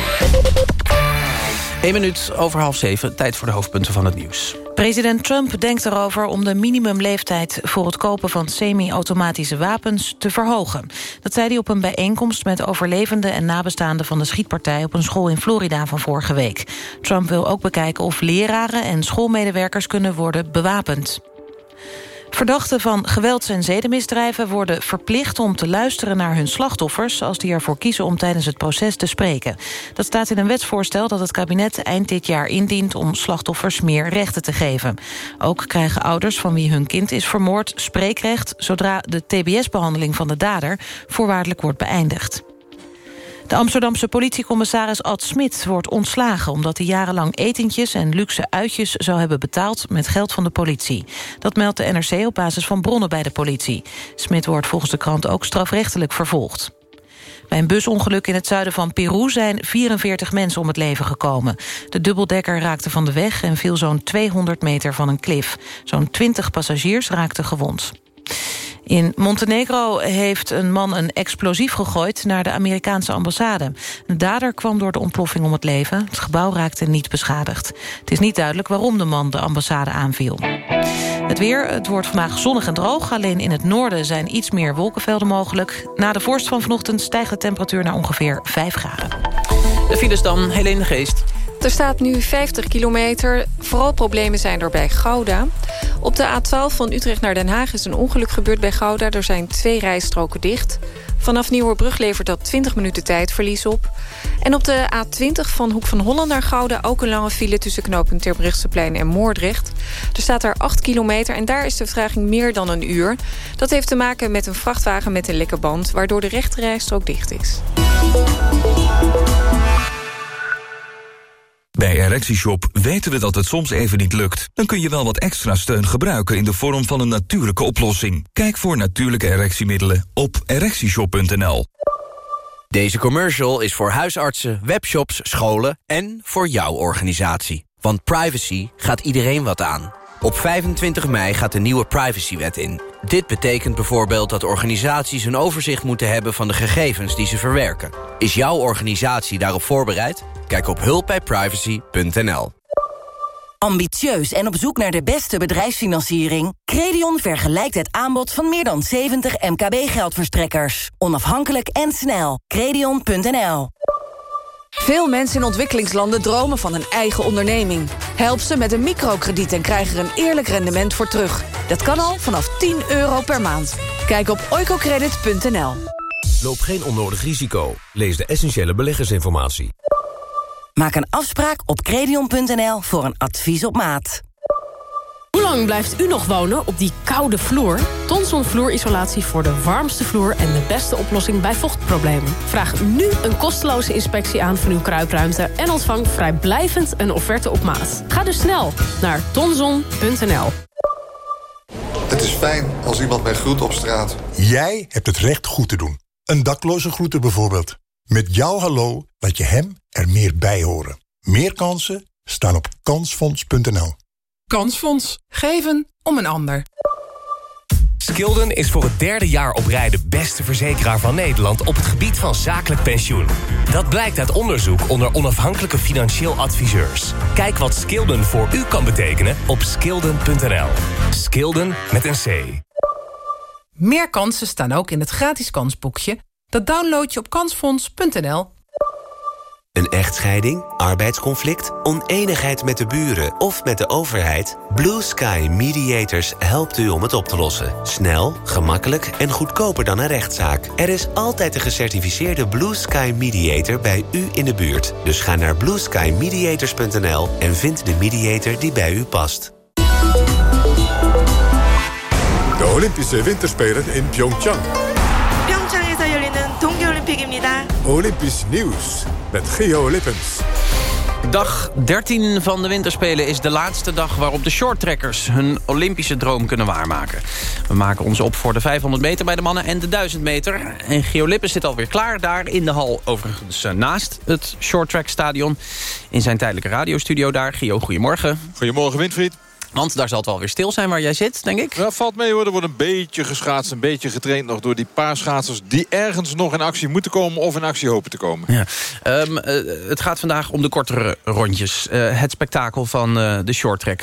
1 minuut over half zeven, tijd voor de hoofdpunten van het nieuws. President Trump denkt erover om de minimumleeftijd... voor het kopen van semi-automatische wapens te verhogen. Dat zei hij op een bijeenkomst met overlevenden en nabestaanden... van de schietpartij op een school in Florida van vorige week. Trump wil ook bekijken of leraren en schoolmedewerkers kunnen worden bewapend. Verdachten van gewelds- en zedenmisdrijven worden verplicht om te luisteren naar hun slachtoffers... als die ervoor kiezen om tijdens het proces te spreken. Dat staat in een wetsvoorstel dat het kabinet eind dit jaar indient... om slachtoffers meer rechten te geven. Ook krijgen ouders van wie hun kind is vermoord spreekrecht... zodra de tbs-behandeling van de dader voorwaardelijk wordt beëindigd. De Amsterdamse politiecommissaris Ad Smit wordt ontslagen... omdat hij jarenlang etentjes en luxe uitjes zou hebben betaald... met geld van de politie. Dat meldt de NRC op basis van bronnen bij de politie. Smit wordt volgens de krant ook strafrechtelijk vervolgd. Bij een busongeluk in het zuiden van Peru zijn 44 mensen om het leven gekomen. De dubbeldekker raakte van de weg en viel zo'n 200 meter van een klif. Zo'n 20 passagiers raakten gewond. In Montenegro heeft een man een explosief gegooid naar de Amerikaanse ambassade. De dader kwam door de ontploffing om het leven. Het gebouw raakte niet beschadigd. Het is niet duidelijk waarom de man de ambassade aanviel. Het weer, het wordt vandaag zonnig en droog. Alleen in het noorden zijn iets meer wolkenvelden mogelijk. Na de vorst van vanochtend stijgt de temperatuur naar ongeveer 5 graden. De files dan, Helene Geest. Er staat nu 50 kilometer. Vooral problemen zijn er bij Gouda. Op de A12 van Utrecht naar Den Haag is een ongeluk gebeurd bij Gouda. Er zijn twee rijstroken dicht. Vanaf Nieuwerbrug levert dat 20 minuten tijdverlies op. En op de A20 van Hoek van Holland naar Gouda... ook een lange file tussen knopen Terbrechtseplein en Moordrecht. Er staat daar 8 kilometer en daar is de vertraging meer dan een uur. Dat heeft te maken met een vrachtwagen met een lekke band... waardoor de rechterrijstrook dicht is. Bij ErectieShop weten we dat het soms even niet lukt. Dan kun je wel wat extra steun gebruiken in de vorm van een natuurlijke oplossing. Kijk voor natuurlijke erectiemiddelen op ErectieShop.nl. Deze commercial is voor huisartsen, webshops, scholen en voor jouw organisatie. Want privacy gaat iedereen wat aan. Op 25 mei gaat de nieuwe privacywet in. Dit betekent bijvoorbeeld dat organisaties een overzicht moeten hebben van de gegevens die ze verwerken. Is jouw organisatie daarop voorbereid? Kijk op hulpbijprivacy.nl. Ambitieus en op zoek naar de beste bedrijfsfinanciering? Credion vergelijkt het aanbod van meer dan 70 MKB-geldverstrekkers. Onafhankelijk en snel. Credion.nl Veel mensen in ontwikkelingslanden dromen van een eigen onderneming. Help ze met een microkrediet en krijg er een eerlijk rendement voor terug. Dat kan al vanaf 10 euro per maand. Kijk op oicocredit.nl. Loop geen onnodig risico. Lees de essentiële beleggersinformatie. Maak een afspraak op credion.nl voor een advies op maat. Hoe lang blijft u nog wonen op die koude vloer? Tonson vloerisolatie voor de warmste vloer en de beste oplossing bij vochtproblemen. Vraag nu een kosteloze inspectie aan van uw kruipruimte... en ontvang vrijblijvend een offerte op maat. Ga dus snel naar tonson.nl. Het is fijn als iemand mij groet op straat. Jij hebt het recht goed te doen. Een dakloze groeten bijvoorbeeld. Met jouw hallo laat je hem er meer bij horen. Meer kansen staan op kansfonds.nl. Kansfonds. Geven om een ander. Skilden is voor het derde jaar op rij de beste verzekeraar van Nederland op het gebied van zakelijk pensioen. Dat blijkt uit onderzoek onder onafhankelijke financieel adviseurs. Kijk wat Skilden voor u kan betekenen op skilden.nl. Skilden met een C. Meer kansen staan ook in het gratis kansboekje. Dat download je op kansfonds.nl. Een echtscheiding, arbeidsconflict, oneenigheid met de buren of met de overheid? Blue Sky Mediators helpt u om het op te lossen. Snel, gemakkelijk en goedkoper dan een rechtszaak. Er is altijd een gecertificeerde Blue Sky Mediator bij u in de buurt. Dus ga naar blueskymediators.nl en vind de mediator die bij u past. De Olympische Winterspelen in Pyeongchang. 평창에서 열리는 동계올림픽입니다. Olympisch nieuws met Geo Lippens. Dag 13 van de winterspelen is de laatste dag waarop de shorttrekkers hun Olympische droom kunnen waarmaken. We maken ons op voor de 500 meter bij de mannen en de 1000 meter. En Gio Lippens zit alweer klaar daar in de hal, overigens eh, naast het shorttrackstadion. In zijn tijdelijke radiostudio daar. Gio, goedemorgen. Goedemorgen Winfried. Want daar zal het wel weer stil zijn waar jij zit, denk ik. Ja, valt mee hoor. Er wordt een beetje geschaatst, een beetje getraind nog door die paar schaatsers... die ergens nog in actie moeten komen of in actie hopen te komen. Ja. Ehm, eh, het gaat vandaag om de kortere rondjes. Eh, het spektakel van uh, de shorttrack.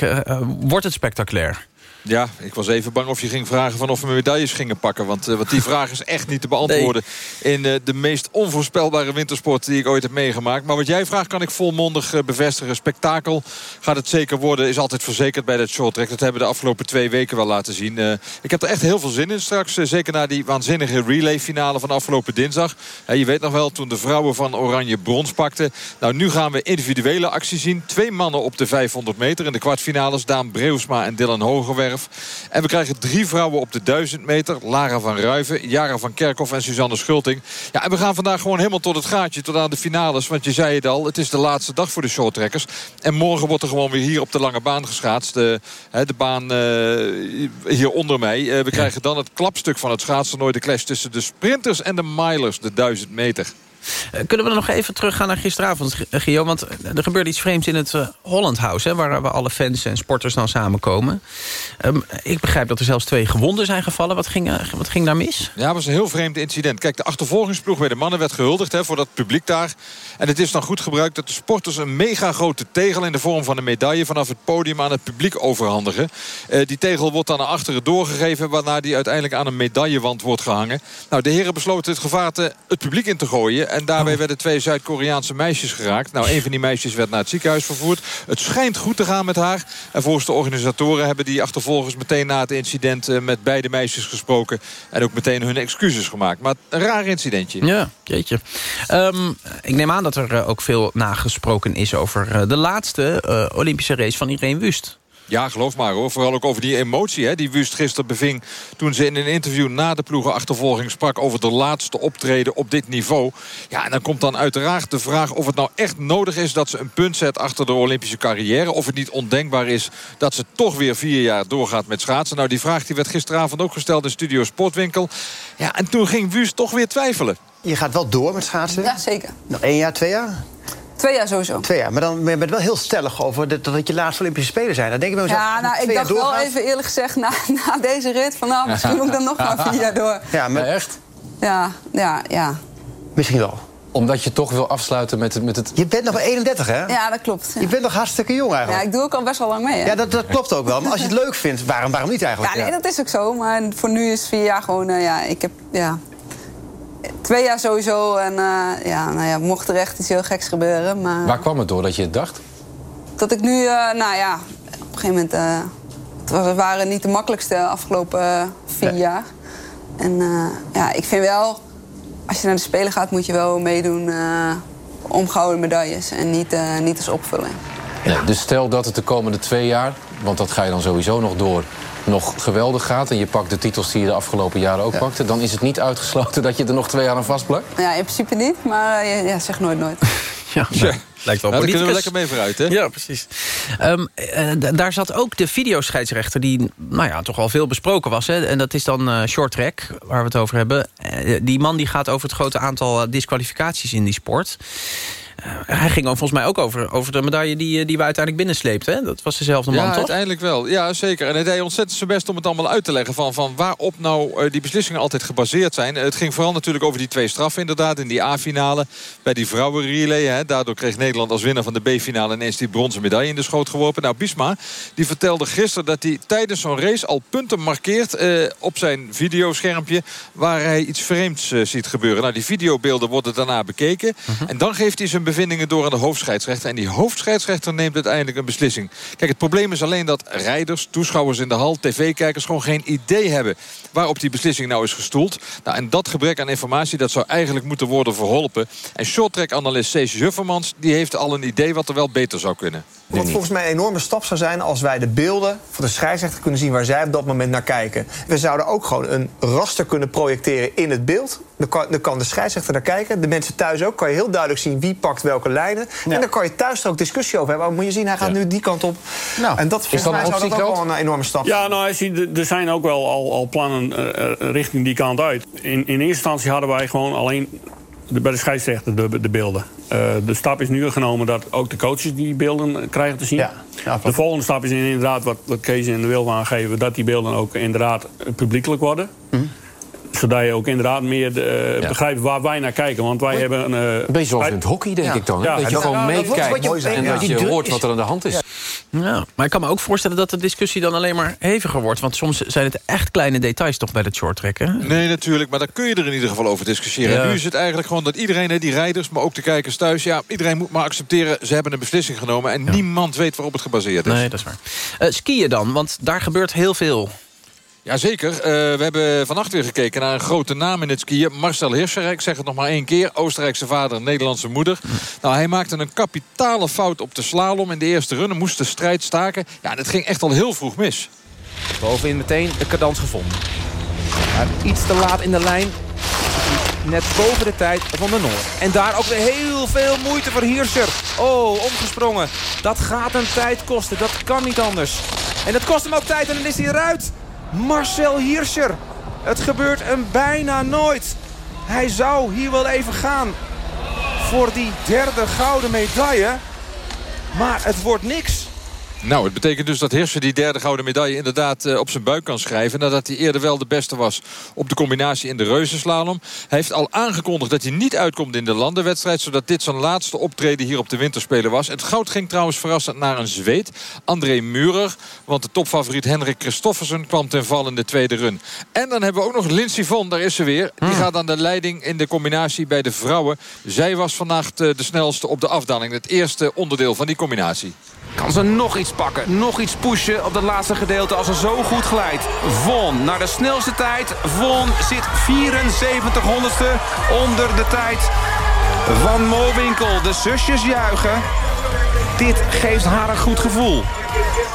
wordt het spectaculair? Ja, ik was even bang of je ging vragen van of we medailles gingen pakken. Want, uh, want die vraag is echt niet te beantwoorden... in uh, de meest onvoorspelbare wintersport die ik ooit heb meegemaakt. Maar wat jij vraagt kan ik volmondig uh, bevestigen. Spektakel gaat het zeker worden. Is altijd verzekerd bij dat shorttrack. Dat hebben we de afgelopen twee weken wel laten zien. ik heb er echt heel veel zin in straks. zeker na die waanzinnige relay-finale van afgelopen dinsdag. je weet nog wel, toen de vrouwen van Oranje brons pakten. Nou, nu gaan we individuele actie zien. Twee mannen op de 500 meter in de kwartfinales. Daan Breusma en Dylan En we krijgen drie vrouwen op de 1000 meter. Lara van Ruiven, Jara van Kerkhoff en Suzanne Schulting. Ja, en we gaan vandaag gewoon helemaal tot het gaatje, tot aan de finales. Want je zei het al, het is de laatste dag voor de shorttrekkers. En morgen wordt er gewoon weer hier op de lange baan geschaatst. De, de baan uh, hier onder mij. Uh, we krijgen dan het klapstuk van het schaatstoernooi. De clash tussen de sprinters en de milers, de 1000 meter. Uh, kunnen we nog even teruggaan naar gisteravond, Gio? Want er gebeurde iets vreemds in het Holland House... Hè, waar, waar alle fans en sporters dan samenkomen. Um, ik begrijp dat er zelfs twee gewonden zijn gevallen. Wat ging, wat ging daar mis? Ja, het was een heel vreemd incident. Kijk, de achtervolgingsploeg bij de mannen werd gehuldigd... Hè, voor dat publiek daar. En het is dan goed gebruikt dat de sporters... een mega grote tegel in de vorm van een medaille... vanaf het podium aan het publiek overhandigen. die tegel wordt dan naar achteren doorgegeven... waarna die uiteindelijk aan een medaillewand wordt gehangen. Nou, de heren besloten het gevaarte het publiek in te gooien... En daarbij werden twee Zuid-Koreaanse meisjes geraakt. Nou, een van die meisjes werd naar het ziekenhuis vervoerd. Het schijnt goed te gaan met haar. En volgens de organisatoren hebben die achtervolgers meteen na het incident... met beide meisjes gesproken. En ook meteen hun excuses gemaakt. Maar een raar incidentje. Ja, jeetje. Um, ik neem aan dat er ook veel nagesproken is over de laatste uh, Olympische race van Irene Wust. Ja, geloof maar hoor. Vooral ook over die emotie hè, die Wust gisteren beving... toen ze in een interview na de ploegenachtervolging sprak... over de laatste optreden op dit niveau. Ja, en dan komt dan uiteraard de vraag of het nou echt nodig is... dat ze een punt zet achter de Olympische carrière. Of het niet ondenkbaar is dat ze toch weer vier jaar doorgaat met schaatsen. Nou, die vraag die werd gisteravond ook gesteld in Studio Sportwinkel. Ja, en toen ging Wust toch weer twijfelen. Je gaat wel door met schaatsen? Ja, zeker. Nog één jaar, twee jaar? Twee jaar sowieso. Twee jaar, maar dan ben je wel heel stellig over dat, dat het je laatste Olympische Spelen zijn. Dan denk ik bij mezelf, ja, nou, ik dacht wel even eerlijk gezegd na, na deze rit... van nou, misschien moet ik dan nog maar vier jaar door. Ja, maar... echt? Ja, ja, ja. Misschien wel. Omdat je toch wil afsluiten met het... Met het... Je bent nog maar 31, hè? Ja, dat klopt. Je bent nog hartstikke jong eigenlijk. Ja, ik doe ook al best wel lang mee. Hè? Ja, dat, dat klopt ook wel. Maar als je het leuk vindt, waarom, waarom niet eigenlijk? Ja, nee, dat is ook zo. Maar voor nu is vier jaar gewoon... Uh, ja, ik heb... Ja, twee jaar sowieso. En uh, ja, nou ja, mocht er echt iets heel geks gebeuren. Maar... Waar kwam het door dat je het dacht? Dat ik nu, uh, nou ja, op een gegeven moment... Uh, het, waren niet de makkelijkste afgelopen vier ja. jaar. En ja, ik vind wel... Als je naar de Spelen gaat, moet je wel meedoen om gouden medailles. En niet, niet als opvulling. Nee, dus stel dat het de komende twee jaar... want dat ga je dan sowieso nog door nog geweldig gaat... en je pakt de titels die je de afgelopen jaren ook ja. pakte... dan is het niet uitgesloten dat je er nog twee jaar aan vastplakt? Ja, in principe niet, maar ja, ja zeg nooit nooit. ja, ja. Lijkt wel nou, daar kunnen we lekker mee vooruit, hè? Ja, precies. Um, uh, daar zat ook de videoscheidsrechter... die nou ja, toch al veel besproken was. Hè? En dat is dan uh, short track, waar we het over hebben. Uh, die man die gaat over het grote aantal disqualificaties in die sport. Uh, hij ging volgens mij ook over, over de medaille die, die we uiteindelijk binnensleepten. Dat was dezelfde man, ja, toch? uiteindelijk wel. Ja, zeker. En hij deed ontzettend zijn best om het allemaal uit te leggen... van, van waarop nou uh, die beslissingen altijd gebaseerd zijn. Het ging vooral natuurlijk over die twee straffen inderdaad... in die A-finale bij die vrouwenrelay. Hè. Daardoor kreeg Nederland als winnaar van de B-finale... ineens die bronzen medaille in de schoot geworpen. Nou, Bisma die vertelde gisteren dat hij tijdens zo'n race... al punten markeert op zijn videoschermpje... waar hij iets vreemds ziet gebeuren. Nou, die videobeelden worden daarna bekeken. -huh. En dan geeft hij zijn bevindingen door aan de hoofdscheidsrechter. En die hoofdscheidsrechter neemt uiteindelijk een beslissing. Kijk, het probleem is alleen dat rijders, toeschouwers in de hal... tv-kijkers gewoon geen idee hebben waarop die beslissing nou is gestoeld. Nou, en dat gebrek aan informatie, dat zou eigenlijk moeten worden verholpen. En shorttrack-analyst Cees Juffermans... die heeft al een idee wat er wel beter zou kunnen. Wat volgens mij een enorme stap zou zijn als wij de beelden van de scheidsrechter kunnen zien waar zij op dat moment naar kijken. We zouden ook gewoon een raster kunnen projecteren in het beeld. Dan kan, dan kan de scheidsrechter naar kijken. De mensen thuis ook. Kan je heel duidelijk zien wie pakt welke lijnen. En dan kan je thuis er ook discussie over hebben. Oh, moet je zien, hij gaat nu die kant op. Nou, en dat volgens mij zou dat ook wel een enorme stap Ja, nou, er zijn ook wel al, al plannen uh, richting die kant uit. In, in eerste instantie hadden wij gewoon alleen de, bij de scheidsrechter de, de beelden. Uh, de stap is nu genomen dat ook de coaches die beelden krijgen te zien. Ja, ja, de volgende stap is inderdaad wat, wat Kees in de wil aangeven... dat die beelden ook inderdaad publiekelijk worden. Mm zodat je ook inderdaad meer de, uh, ja. begrijpt waar wij naar kijken. Want wij hebben een... Uh, een beetje zoals in het hockey, denk ja. ik dan. Ja. Dat je ja, gewoon meekijkt en dat je hoort wat er aan de hand is. Ja, maar ik kan me ook voorstellen dat de discussie dan alleen maar heviger wordt. Want soms zijn het echt kleine details toch bij het shorttrekken. Nee, natuurlijk. Maar daar kun je er in ieder geval over discussiëren. Ja. En nu is het eigenlijk gewoon dat iedereen, die rijders, maar ook de kijkers thuis... ja, iedereen moet maar accepteren, ze hebben een beslissing genomen... en niemand weet waarop het gebaseerd is. Nee, dat is waar. Uh, skiën dan, want daar gebeurt heel veel. Jazeker. Uh, we hebben vannacht weer gekeken naar een grote naam in het skiën. Marcel Hirscher, ik zeg het nog maar één keer. Oostenrijkse vader, Nederlandse moeder. Nou, hij maakte een kapitale fout op de slalom in de eerste run. moest de strijd staken. Ja, dat ging echt al heel vroeg mis. Bovenin meteen de cadans gevonden. Maar iets te laat in de lijn. Net boven de tijd van de Noord. En daar ook weer heel veel moeite voor Hirscher. Oh, omgesprongen. Dat gaat een tijd kosten. Dat kan niet anders. En dat kost hem ook tijd en dan is hij eruit. Marcel Hirscher. Het gebeurt hem bijna nooit. Hij zou hier wel even gaan voor die derde gouden medaille. Maar het wordt niks. Nou, het betekent dus dat Hirscher die derde gouden medaille inderdaad uh, op zijn buik kan schrijven. Nadat hij eerder wel de beste was op de combinatie in de reuzenslalom. Hij heeft al aangekondigd dat hij niet uitkomt in de landenwedstrijd. Zodat dit zijn laatste optreden hier op de winterspelen was. Het goud ging trouwens verrassend naar een Zweed. André Murer. Want de topfavoriet Henrik Christoffersen kwam ten val in de tweede run. En dan hebben we ook nog Lindsey Von, daar is ze weer. Die gaat aan de leiding in de combinatie bij de vrouwen. Zij was vannacht de snelste op de afdaling. Het eerste onderdeel van die combinatie. Kan ze nog iets pakken, nog iets pushen op dat laatste gedeelte als ze zo goed glijdt. Von naar de snelste tijd. Von zit 74 honderdste onder de tijd van Mowinkel. De zusjes juichen. Dit geeft haar een goed gevoel.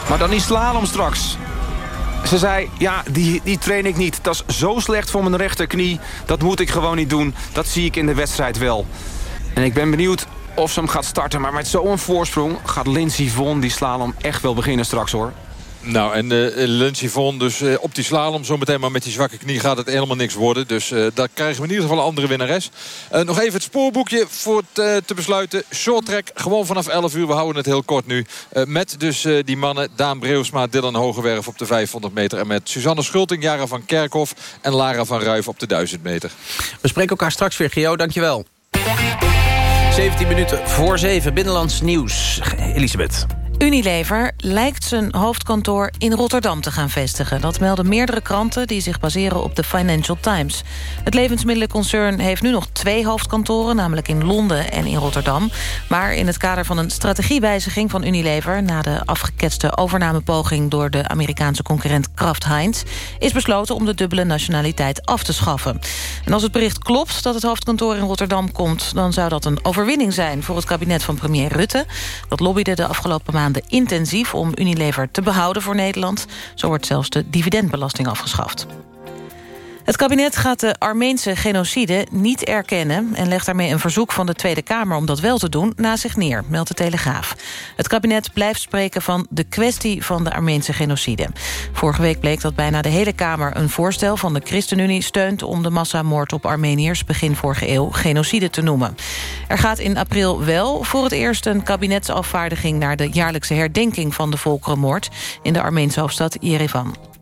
Maar dan die slalom straks. Ze zei, ja, die, die train ik niet. Dat is zo slecht voor mijn rechterknie. Dat moet ik gewoon niet doen. Dat zie ik in de wedstrijd wel. En ik ben benieuwd of ze hem gaat starten. Maar met zo'n voorsprong gaat Lindsey Von die slalom echt wel beginnen straks hoor. Nou, en uh, Lindsey Von, dus uh, op die slalom zometeen maar met die zwakke knie gaat het helemaal niks worden. Dus uh, daar krijgen we in ieder geval een andere winnares. nog even het spoorboekje voor te, te besluiten. Short track, gewoon vanaf 11 uur. We houden het heel kort nu. met dus die mannen Daan Breusma, Dylan Hogewerf op de 500 meter. En met Suzanne Schulting, Jara van Kerkhoff en Lara van Ruijf op de 1000 meter. We spreken elkaar straks weer, Gio. Dankjewel. 17 minuten voor 7, Binnenlands Nieuws. Elisabeth. Unilever lijkt zijn hoofdkantoor in Rotterdam te gaan vestigen. Dat melden meerdere kranten die zich baseren op de Financial Times. Het levensmiddelenconcern heeft nu nog twee hoofdkantoren... namelijk in Londen en in Rotterdam. Maar in het kader van een strategiewijziging van Unilever... na de afgeketste overnamepoging door de Amerikaanse concurrent Kraft Heinz... is besloten om de dubbele nationaliteit af te schaffen. En als het bericht klopt dat het hoofdkantoor in Rotterdam komt... dan zou dat een overwinning zijn voor het kabinet van premier Rutte. Dat lobbyde de afgelopen maanden intensief om Unilever te behouden voor Nederland. Zo wordt zelfs de dividendbelasting afgeschaft. Het kabinet gaat de Armeense genocide niet erkennen... en legt daarmee een verzoek van de Tweede Kamer om dat wel te doen... na zich neer, meldt de Telegraaf. Het kabinet blijft spreken van de kwestie van de Armeense genocide. Vorige week bleek dat bijna de hele Kamer een voorstel van de ChristenUnie steunt... om de massamoord op Armeniërs begin vorige eeuw genocide te noemen. Er gaat in april wel voor het eerst een kabinetsafvaardiging... naar de jaarlijkse herdenking van de volkerenmoord... in de Armeense hoofdstad Yerevan.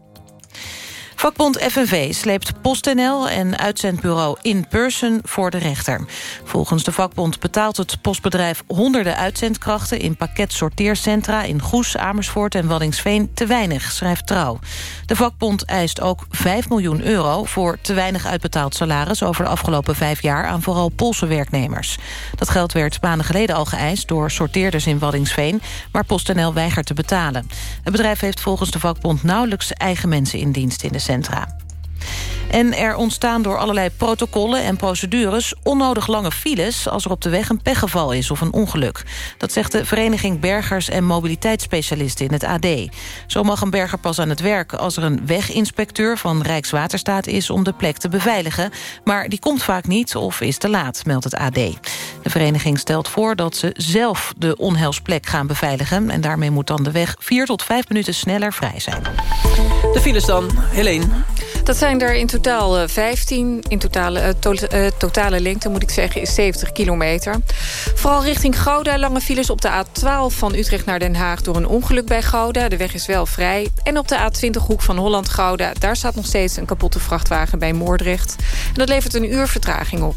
Vakbond FNV sleept PostNL en uitzendbureau In Person voor de rechter. Volgens de vakbond betaalt het postbedrijf honderden uitzendkrachten... in pakketsorteercentra in Goes, Amersfoort en Waddingsveen te weinig, schrijft Trouw. De vakbond eist ook 5 miljoen euro voor te weinig uitbetaald salaris... over de afgelopen vijf jaar aan vooral Poolse werknemers. Dat geld werd maanden geleden al geëist door sorteerders in Waddingsveen... maar PostNL weigert te betalen. Het bedrijf heeft volgens de vakbond nauwelijks eigen mensen in dienst in de centra. centra. En er ontstaan door allerlei protocollen en procedures... onnodig lange files als er op de weg een pechgeval is of een ongeluk. Dat zegt de Vereniging Bergers en Mobiliteitsspecialisten in het AD. Zo mag een berger pas aan het werk als er een weginspecteur... van Rijkswaterstaat is om de plek te beveiligen. Maar die komt vaak niet of is te laat, meldt het AD. De vereniging stelt voor dat ze zelf de onheilsplek gaan beveiligen... en daarmee moet dan de weg vier tot vijf minuten sneller vrij zijn. De files dan, Helene. Dat zijn er in totaal 15. In totale, to uh, totale lengte moet ik zeggen is 70 kilometer. Vooral richting Gouda lange files op de A12 van Utrecht naar Den Haag... door een ongeluk bij Gouda. De weg is wel vrij. En op de A20 hoek van Holland-Gouda... daar staat nog steeds een kapotte vrachtwagen bij Moordrecht. En dat levert een uur vertraging op.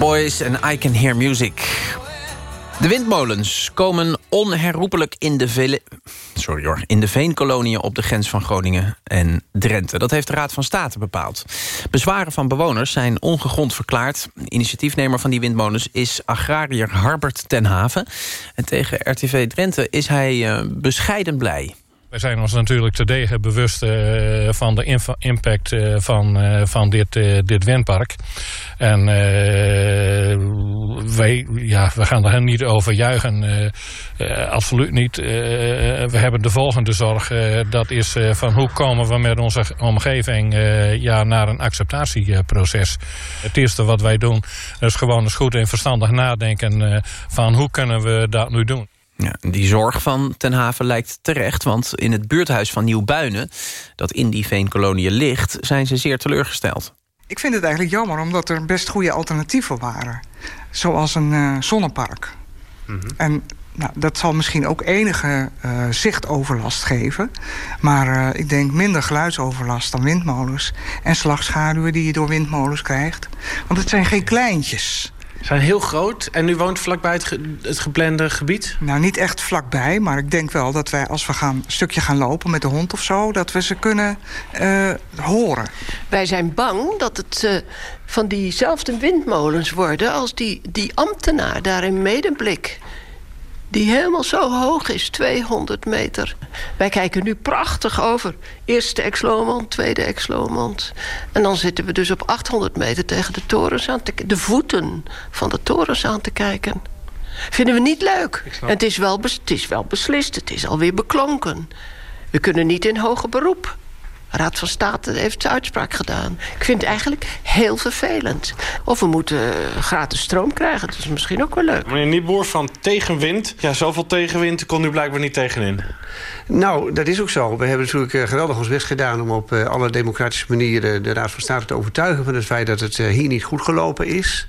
Boys en I Can Hear Music. De windmolens komen onherroepelijk in de, vele... Sorry in de veenkoloniën op de grens van Groningen en Drenthe. Dat heeft de Raad van State bepaald. Bezwaren van bewoners zijn ongegrond verklaard. Initiatiefnemer van die windmolens is agrariër Harbert ten Haven. En tegen RTV Drenthe is hij uh, bescheiden blij. Wij zijn ons natuurlijk terdege bewust uh, van de impact uh, van, uh, van dit, dit windpark. En wij, ja, we gaan er niet over juichen. absoluut niet. we hebben de volgende zorg. dat is van hoe komen we met onze omgeving ja, naar een acceptatieproces. Het eerste wat wij doen is gewoon eens goed en verstandig nadenken van hoe kunnen we dat nu doen. Ja, die zorg van Ten Haven lijkt terecht, want in het buurthuis van Nieuw-Buinen... dat in die veenkoloniën ligt, zijn ze zeer teleurgesteld. Ik vind het eigenlijk jammer, omdat er best goede alternatieven waren. Zoals een uh, zonnepark. Mm -hmm. En nou, dat zal misschien ook enige uh, zichtoverlast geven. Maar uh, ik denk minder geluidsoverlast dan windmolens. En slagschaduwen die je door windmolens krijgt. Want het zijn geen kleintjes. Zijn heel groot. En u woont vlakbij het, het geplande gebied? Nou, niet echt vlakbij, maar ik denk wel dat wij als we gaan, een stukje gaan lopen met de hond of zo... dat we ze kunnen uh, horen. Wij zijn bang dat het uh, van diezelfde windmolens worden... als die, die ambtenaar daar in Medemblik die helemaal zo hoog is, 200 meter. Wij kijken nu prachtig over. Eerste Exlomond, tweede Exlomond. En dan zitten we dus op 800 meter tegen de torens aan te de voeten van de torens aan te kijken. Vinden we niet leuk. Het is, wel, het is wel beslist, het is alweer beklonken. We kunnen niet in hoger beroep. Raad van State heeft zijn uitspraak gedaan. Ik vind het eigenlijk heel vervelend. Of we moeten eh, gratis stroom krijgen. Dat is misschien ook wel leuk. Meneer Nieboer van tegenwind. Ja, zoveel tegenwind kon u blijkbaar niet tegenin. Nou, dat is ook zo. We hebben natuurlijk eh, geweldig ons best gedaan... om op eh, alle democratische manieren de Raad van State te overtuigen... van het feit dat het hier niet goed gelopen is.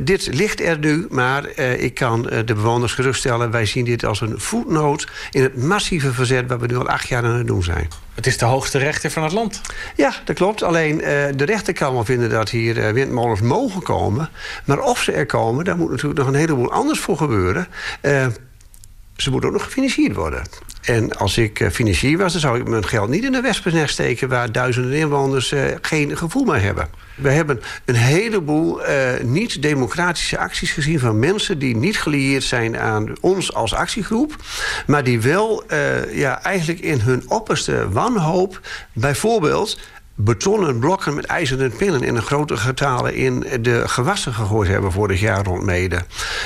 dit ligt er nu, maar ik kan de bewoners geruststellen... wij zien dit als een voetnoot in het massieve verzet... waar we nu al acht jaar aan het doen zijn. Het is de hoogste van het land. Ja, dat klopt. Alleen uh, de rechter kan wel vinden dat hier uh, windmolens mogen komen. Maar of ze er komen, daar moet natuurlijk nog een heleboel anders voor gebeuren. Uh, ze moeten ook nog gefinancierd worden. En als ik uh, financier was, dan zou ik mijn geld niet in de wespennest steken... waar duizenden inwoners uh, geen gevoel meer hebben. We hebben een heleboel uh, niet-democratische acties gezien... van mensen die niet gelieerd zijn aan ons als actiegroep... maar die wel ja, eigenlijk in hun opperste wanhoop... bijvoorbeeld betonnen blokken met ijzeren pinnen... in een grote getale in de gewassen gegooid hebben vorig jaar rond Mede.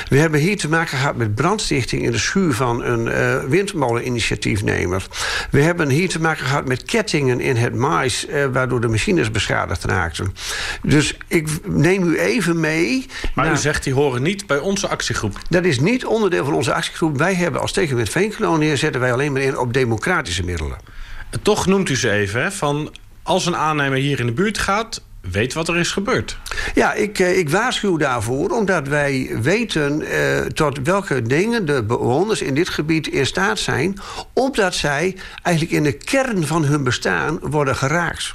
We hebben hier te maken gehad met brandstichting in de schuur van een uh, windmoleninitiatiefnemer. We hebben hier te maken gehad met kettingen in het mais... Uh, waardoor de machines beschadigd raakten. Dus ik neem u even mee... Maar naar... u zegt die horen niet bij onze actiegroep. Dat is niet onderdeel van onze actiegroep. Wij hebben als tegenwind Veenkolonie... zetten wij alleen maar in op democratische middelen. Toch noemt u ze even, hè, van als een aannemer hier in de buurt gaat, weet wat er is gebeurd. Ja, ik, ik waarschuw daarvoor, omdat wij weten uh, tot welke dingen de bewoners in dit gebied in staat zijn, opdat zij eigenlijk in de kern van hun bestaan worden geraakt.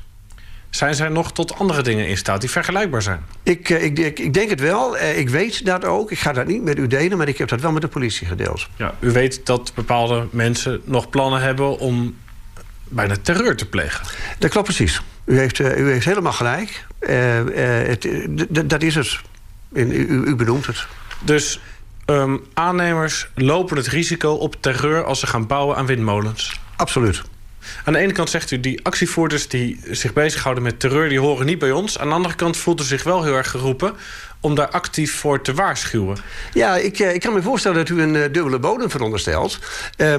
Zijn zij nog tot andere dingen in staat die vergelijkbaar zijn? Ik, ik, ik, ik denk het wel. Ik weet dat ook. Ik ga dat niet met u delen, maar ik heb dat wel met de politie gedeeld. Ja, u weet dat bepaalde mensen nog plannen hebben om bijna terreur te plegen. Dat klopt precies. U heeft, uh, u heeft helemaal gelijk. Uh, uh, het, dat is het. U, u, benoemt het. Dus um, aannemers lopen het risico op terreur... als ze gaan bouwen aan windmolens? Absoluut. Aan de ene kant zegt u, die actievoerders die zich bezighouden met terreur... die horen niet bij ons. Aan de andere kant voelt u zich wel heel erg geroepen om daar actief voor te waarschuwen. Ja, ik, ik kan me voorstellen dat u een uh, dubbele bodem veronderstelt. Uh,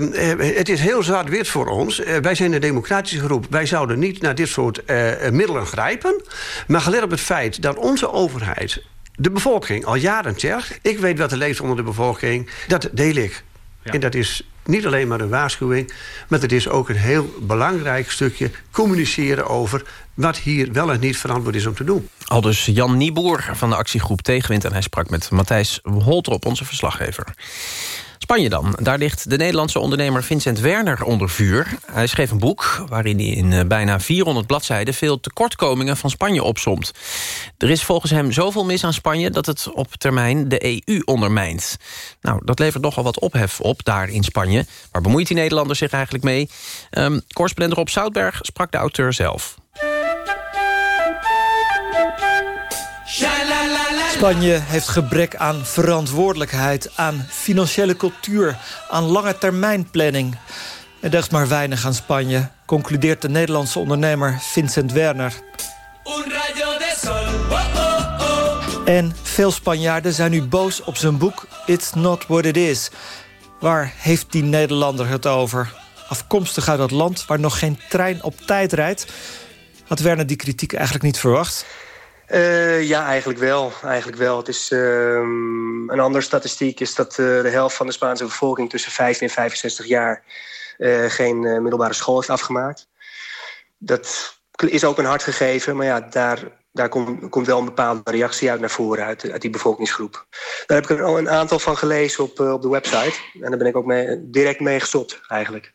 het is heel zwart-wit voor ons. Wij zijn een democratische groep. Wij zouden niet naar dit soort middelen grijpen. Maar gelet op het feit dat onze overheid de bevolking al jaren zegt... ik weet wat er leeft onder de bevolking, dat deel ik. Ja. En dat is niet alleen maar een waarschuwing... maar het is ook een heel belangrijk stukje communiceren over... wat hier wel en niet verantwoord is om te doen. Al dus Jan Nieboer van de actiegroep Tegenwind... en hij sprak met Matthijs Holtrop, onze verslaggever. Spanje dan. Daar ligt de Nederlandse ondernemer Vincent Werner onder vuur. Hij schreef een boek waarin hij in eh, bijna 400 bladzijden... veel tekortkomingen van Spanje opsomt. Er is volgens hem zoveel mis aan Spanje... dat het op termijn de EU ondermijnt. Nou, dat levert nogal wat ophef op daar in Spanje. Waar bemoeit die Nederlander zich eigenlijk mee? Um, correspondent Rob Zoutberg sprak de auteur zelf. Spanje heeft gebrek aan verantwoordelijkheid, aan financiële cultuur, aan lange termijn planning. Er is maar weinig aan Spanje, concludeert de Nederlandse ondernemer Vincent Werner. En veel Spanjaarden zijn nu boos op zijn boek It's Not What It Is. Waar heeft die Nederlander het over? Afkomstig uit dat land waar nog geen trein op tijd rijdt... had Werner die kritiek eigenlijk niet verwacht... Uh, ja, eigenlijk wel. Eigenlijk wel. Het is, uh, een andere statistiek is dat uh, de helft van de Spaanse bevolking tussen 15 en 65 jaar geen middelbare school heeft afgemaakt. Dat is ook een hard gegeven, maar ja, daar, daar komt, komt wel een bepaalde reactie uit naar voren uit, uit die bevolkingsgroep. Daar heb ik er al een aantal van gelezen op, op de website. En daar ben ik ook mee, direct mee gestopt, eigenlijk.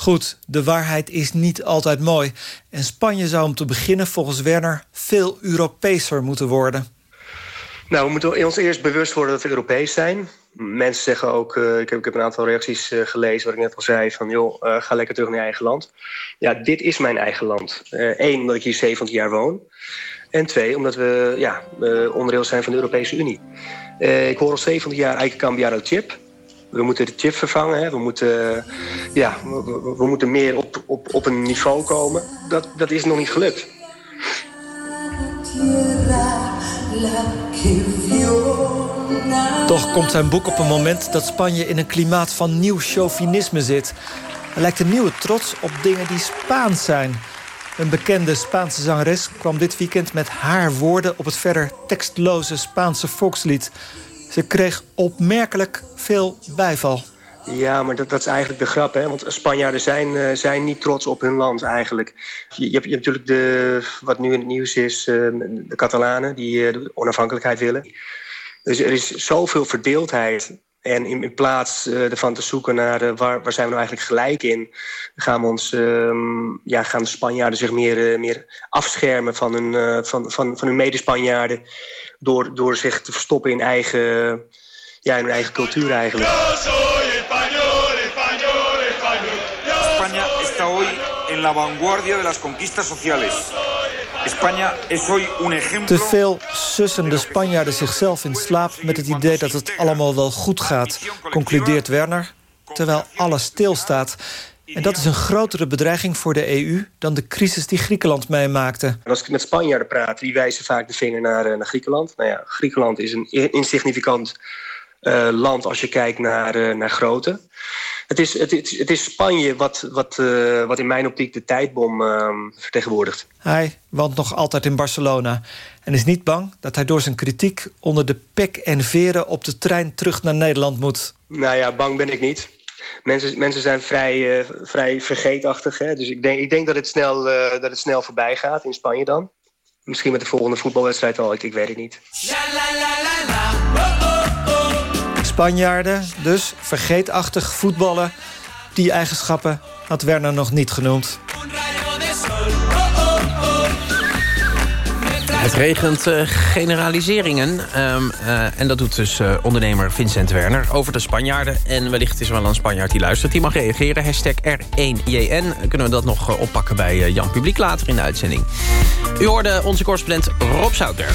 Goed, de waarheid is niet altijd mooi. En Spanje zou om te beginnen volgens Werner veel Europeeser moeten worden. Nou, we moeten ons eerst bewust worden dat we Europees zijn. Mensen zeggen ook, uh, ik, heb, ik heb een aantal reacties uh, gelezen... wat ik net al zei, van joh, uh, ga lekker terug naar je eigen land. Ja, dit is mijn eigen land. Eén, omdat ik hier 70 jaar woon. En twee, omdat we ja, onderdeel zijn van de Europese Unie. ik hoor al 70 jaar Eike Cambiaro chip. We moeten de chip vervangen. Hè. We, moeten, ja, we, moeten meer op, op, op een niveau komen. Dat, dat is nog niet gelukt. Toch komt zijn boek op een moment dat Spanje in een klimaat van nieuw chauvinisme zit. Er lijkt een nieuwe trots op dingen die Spaans zijn. Een bekende Spaanse zangeres kwam dit weekend met haar woorden... op het verder tekstloze Spaanse volkslied. Ze kreeg opmerkelijk veel bijval. Ja, maar dat, dat is eigenlijk de grap. Hè? Want Spanjaarden zijn, uh, zijn niet trots op hun land eigenlijk. Je, je, hebt, natuurlijk de, wat nu in het nieuws is... Uh, de Catalanen die uh, de onafhankelijkheid willen. Dus er is zoveel verdeeldheid. En in, plaats ervan te zoeken naar waar, waar zijn we nou eigenlijk gelijk in... gaan, we ons, um, ja, gaan de Spanjaarden zich meer, meer afschermen van hun, van, van, van hun medespanjaarden... Door, door zich te verstoppen in, eigen, ja, in hun eigen cultuur eigenlijk. España está hoy en la vanguardia de las conquistas sociales. España es hoy un ejemplo... Te veel sussen de Spanjaarden zichzelf in slaap... met het idee dat het allemaal wel goed gaat, concludeert Werner... terwijl alles stilstaat. En dat is een grotere bedreiging voor de EU... dan de crisis die Griekenland meemaakte. Als ik met Spanjaarden praat, die wijzen vaak de vinger naar, naar Griekenland. Nou ja, Griekenland is een insignificant uh, land als je kijkt naar, uh, naar grootte. Het is, het, is, het is Spanje wat, wat, uh, wat in mijn optiek de tijdbom vertegenwoordigt. Hij woont nog altijd in Barcelona en is niet bang dat hij door zijn kritiek onder de pek en veren op de trein terug naar Nederland moet. Nou ja, bang ben ik niet. Mensen, mensen zijn vrij, vrij vergeetachtig. Hè? Dus ik denk, ik denk dat, het snel, dat het snel voorbij gaat in Spanje dan. Misschien met de volgende voetbalwedstrijd al, ik, ik weet het niet. Spanjaarden, dus vergeetachtig voetballen. Die eigenschappen had Werner nog niet genoemd. Het regent uh, generaliseringen. Um, uh, en dat doet dus uh, ondernemer Vincent Werner over de Spanjaarden. En wellicht is er wel een Spanjaard die luistert. Die mag reageren. Hashtag R1JN. Kunnen we dat nog oppakken bij Jan Publiek later in de uitzending. U hoorde onze correspondent Rob Zoutberg.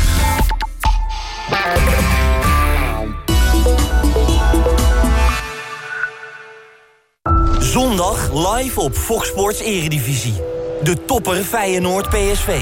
Zondag live op Fox Sports Eredivisie. De topper Feyenoord PSV.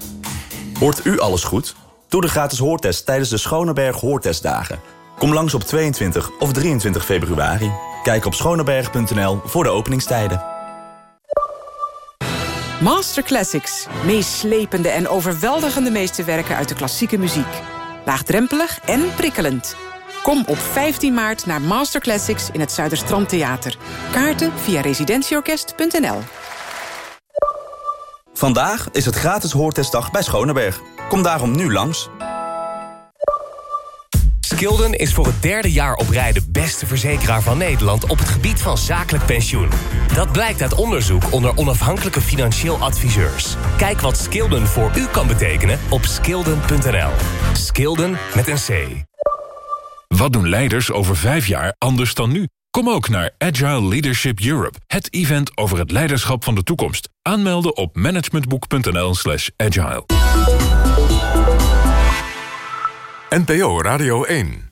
Hoort u alles goed? Doe de gratis hoortest tijdens de Schoneberg Hoortestdagen. Kom langs op 22 of 23 februari. Kijk op schoneberg.nl voor de openingstijden. Master Classics. Meeslepende en overweldigende meesterwerken uit de klassieke muziek. Laagdrempelig en prikkelend. Kom op 15 maart naar Master Classics in het Zuiderstrand Theater. Kaarten via residentieorkest.nl Vandaag is het gratis hoortestdag bij Schoneberg. Kom daarom nu langs. Skilden is voor het derde jaar op rij de beste verzekeraar van Nederland... op het gebied van zakelijk pensioen. Dat blijkt uit onderzoek onder onafhankelijke financieel adviseurs. Kijk wat Skilden voor u kan betekenen op skilden.nl. Skilden met een C. Wat doen leiders over vijf jaar anders dan nu? Kom ook naar Agile Leadership Europe, het event over het leiderschap van de toekomst. Aanmelden op managementboek.nl slash agile. NPO Radio 1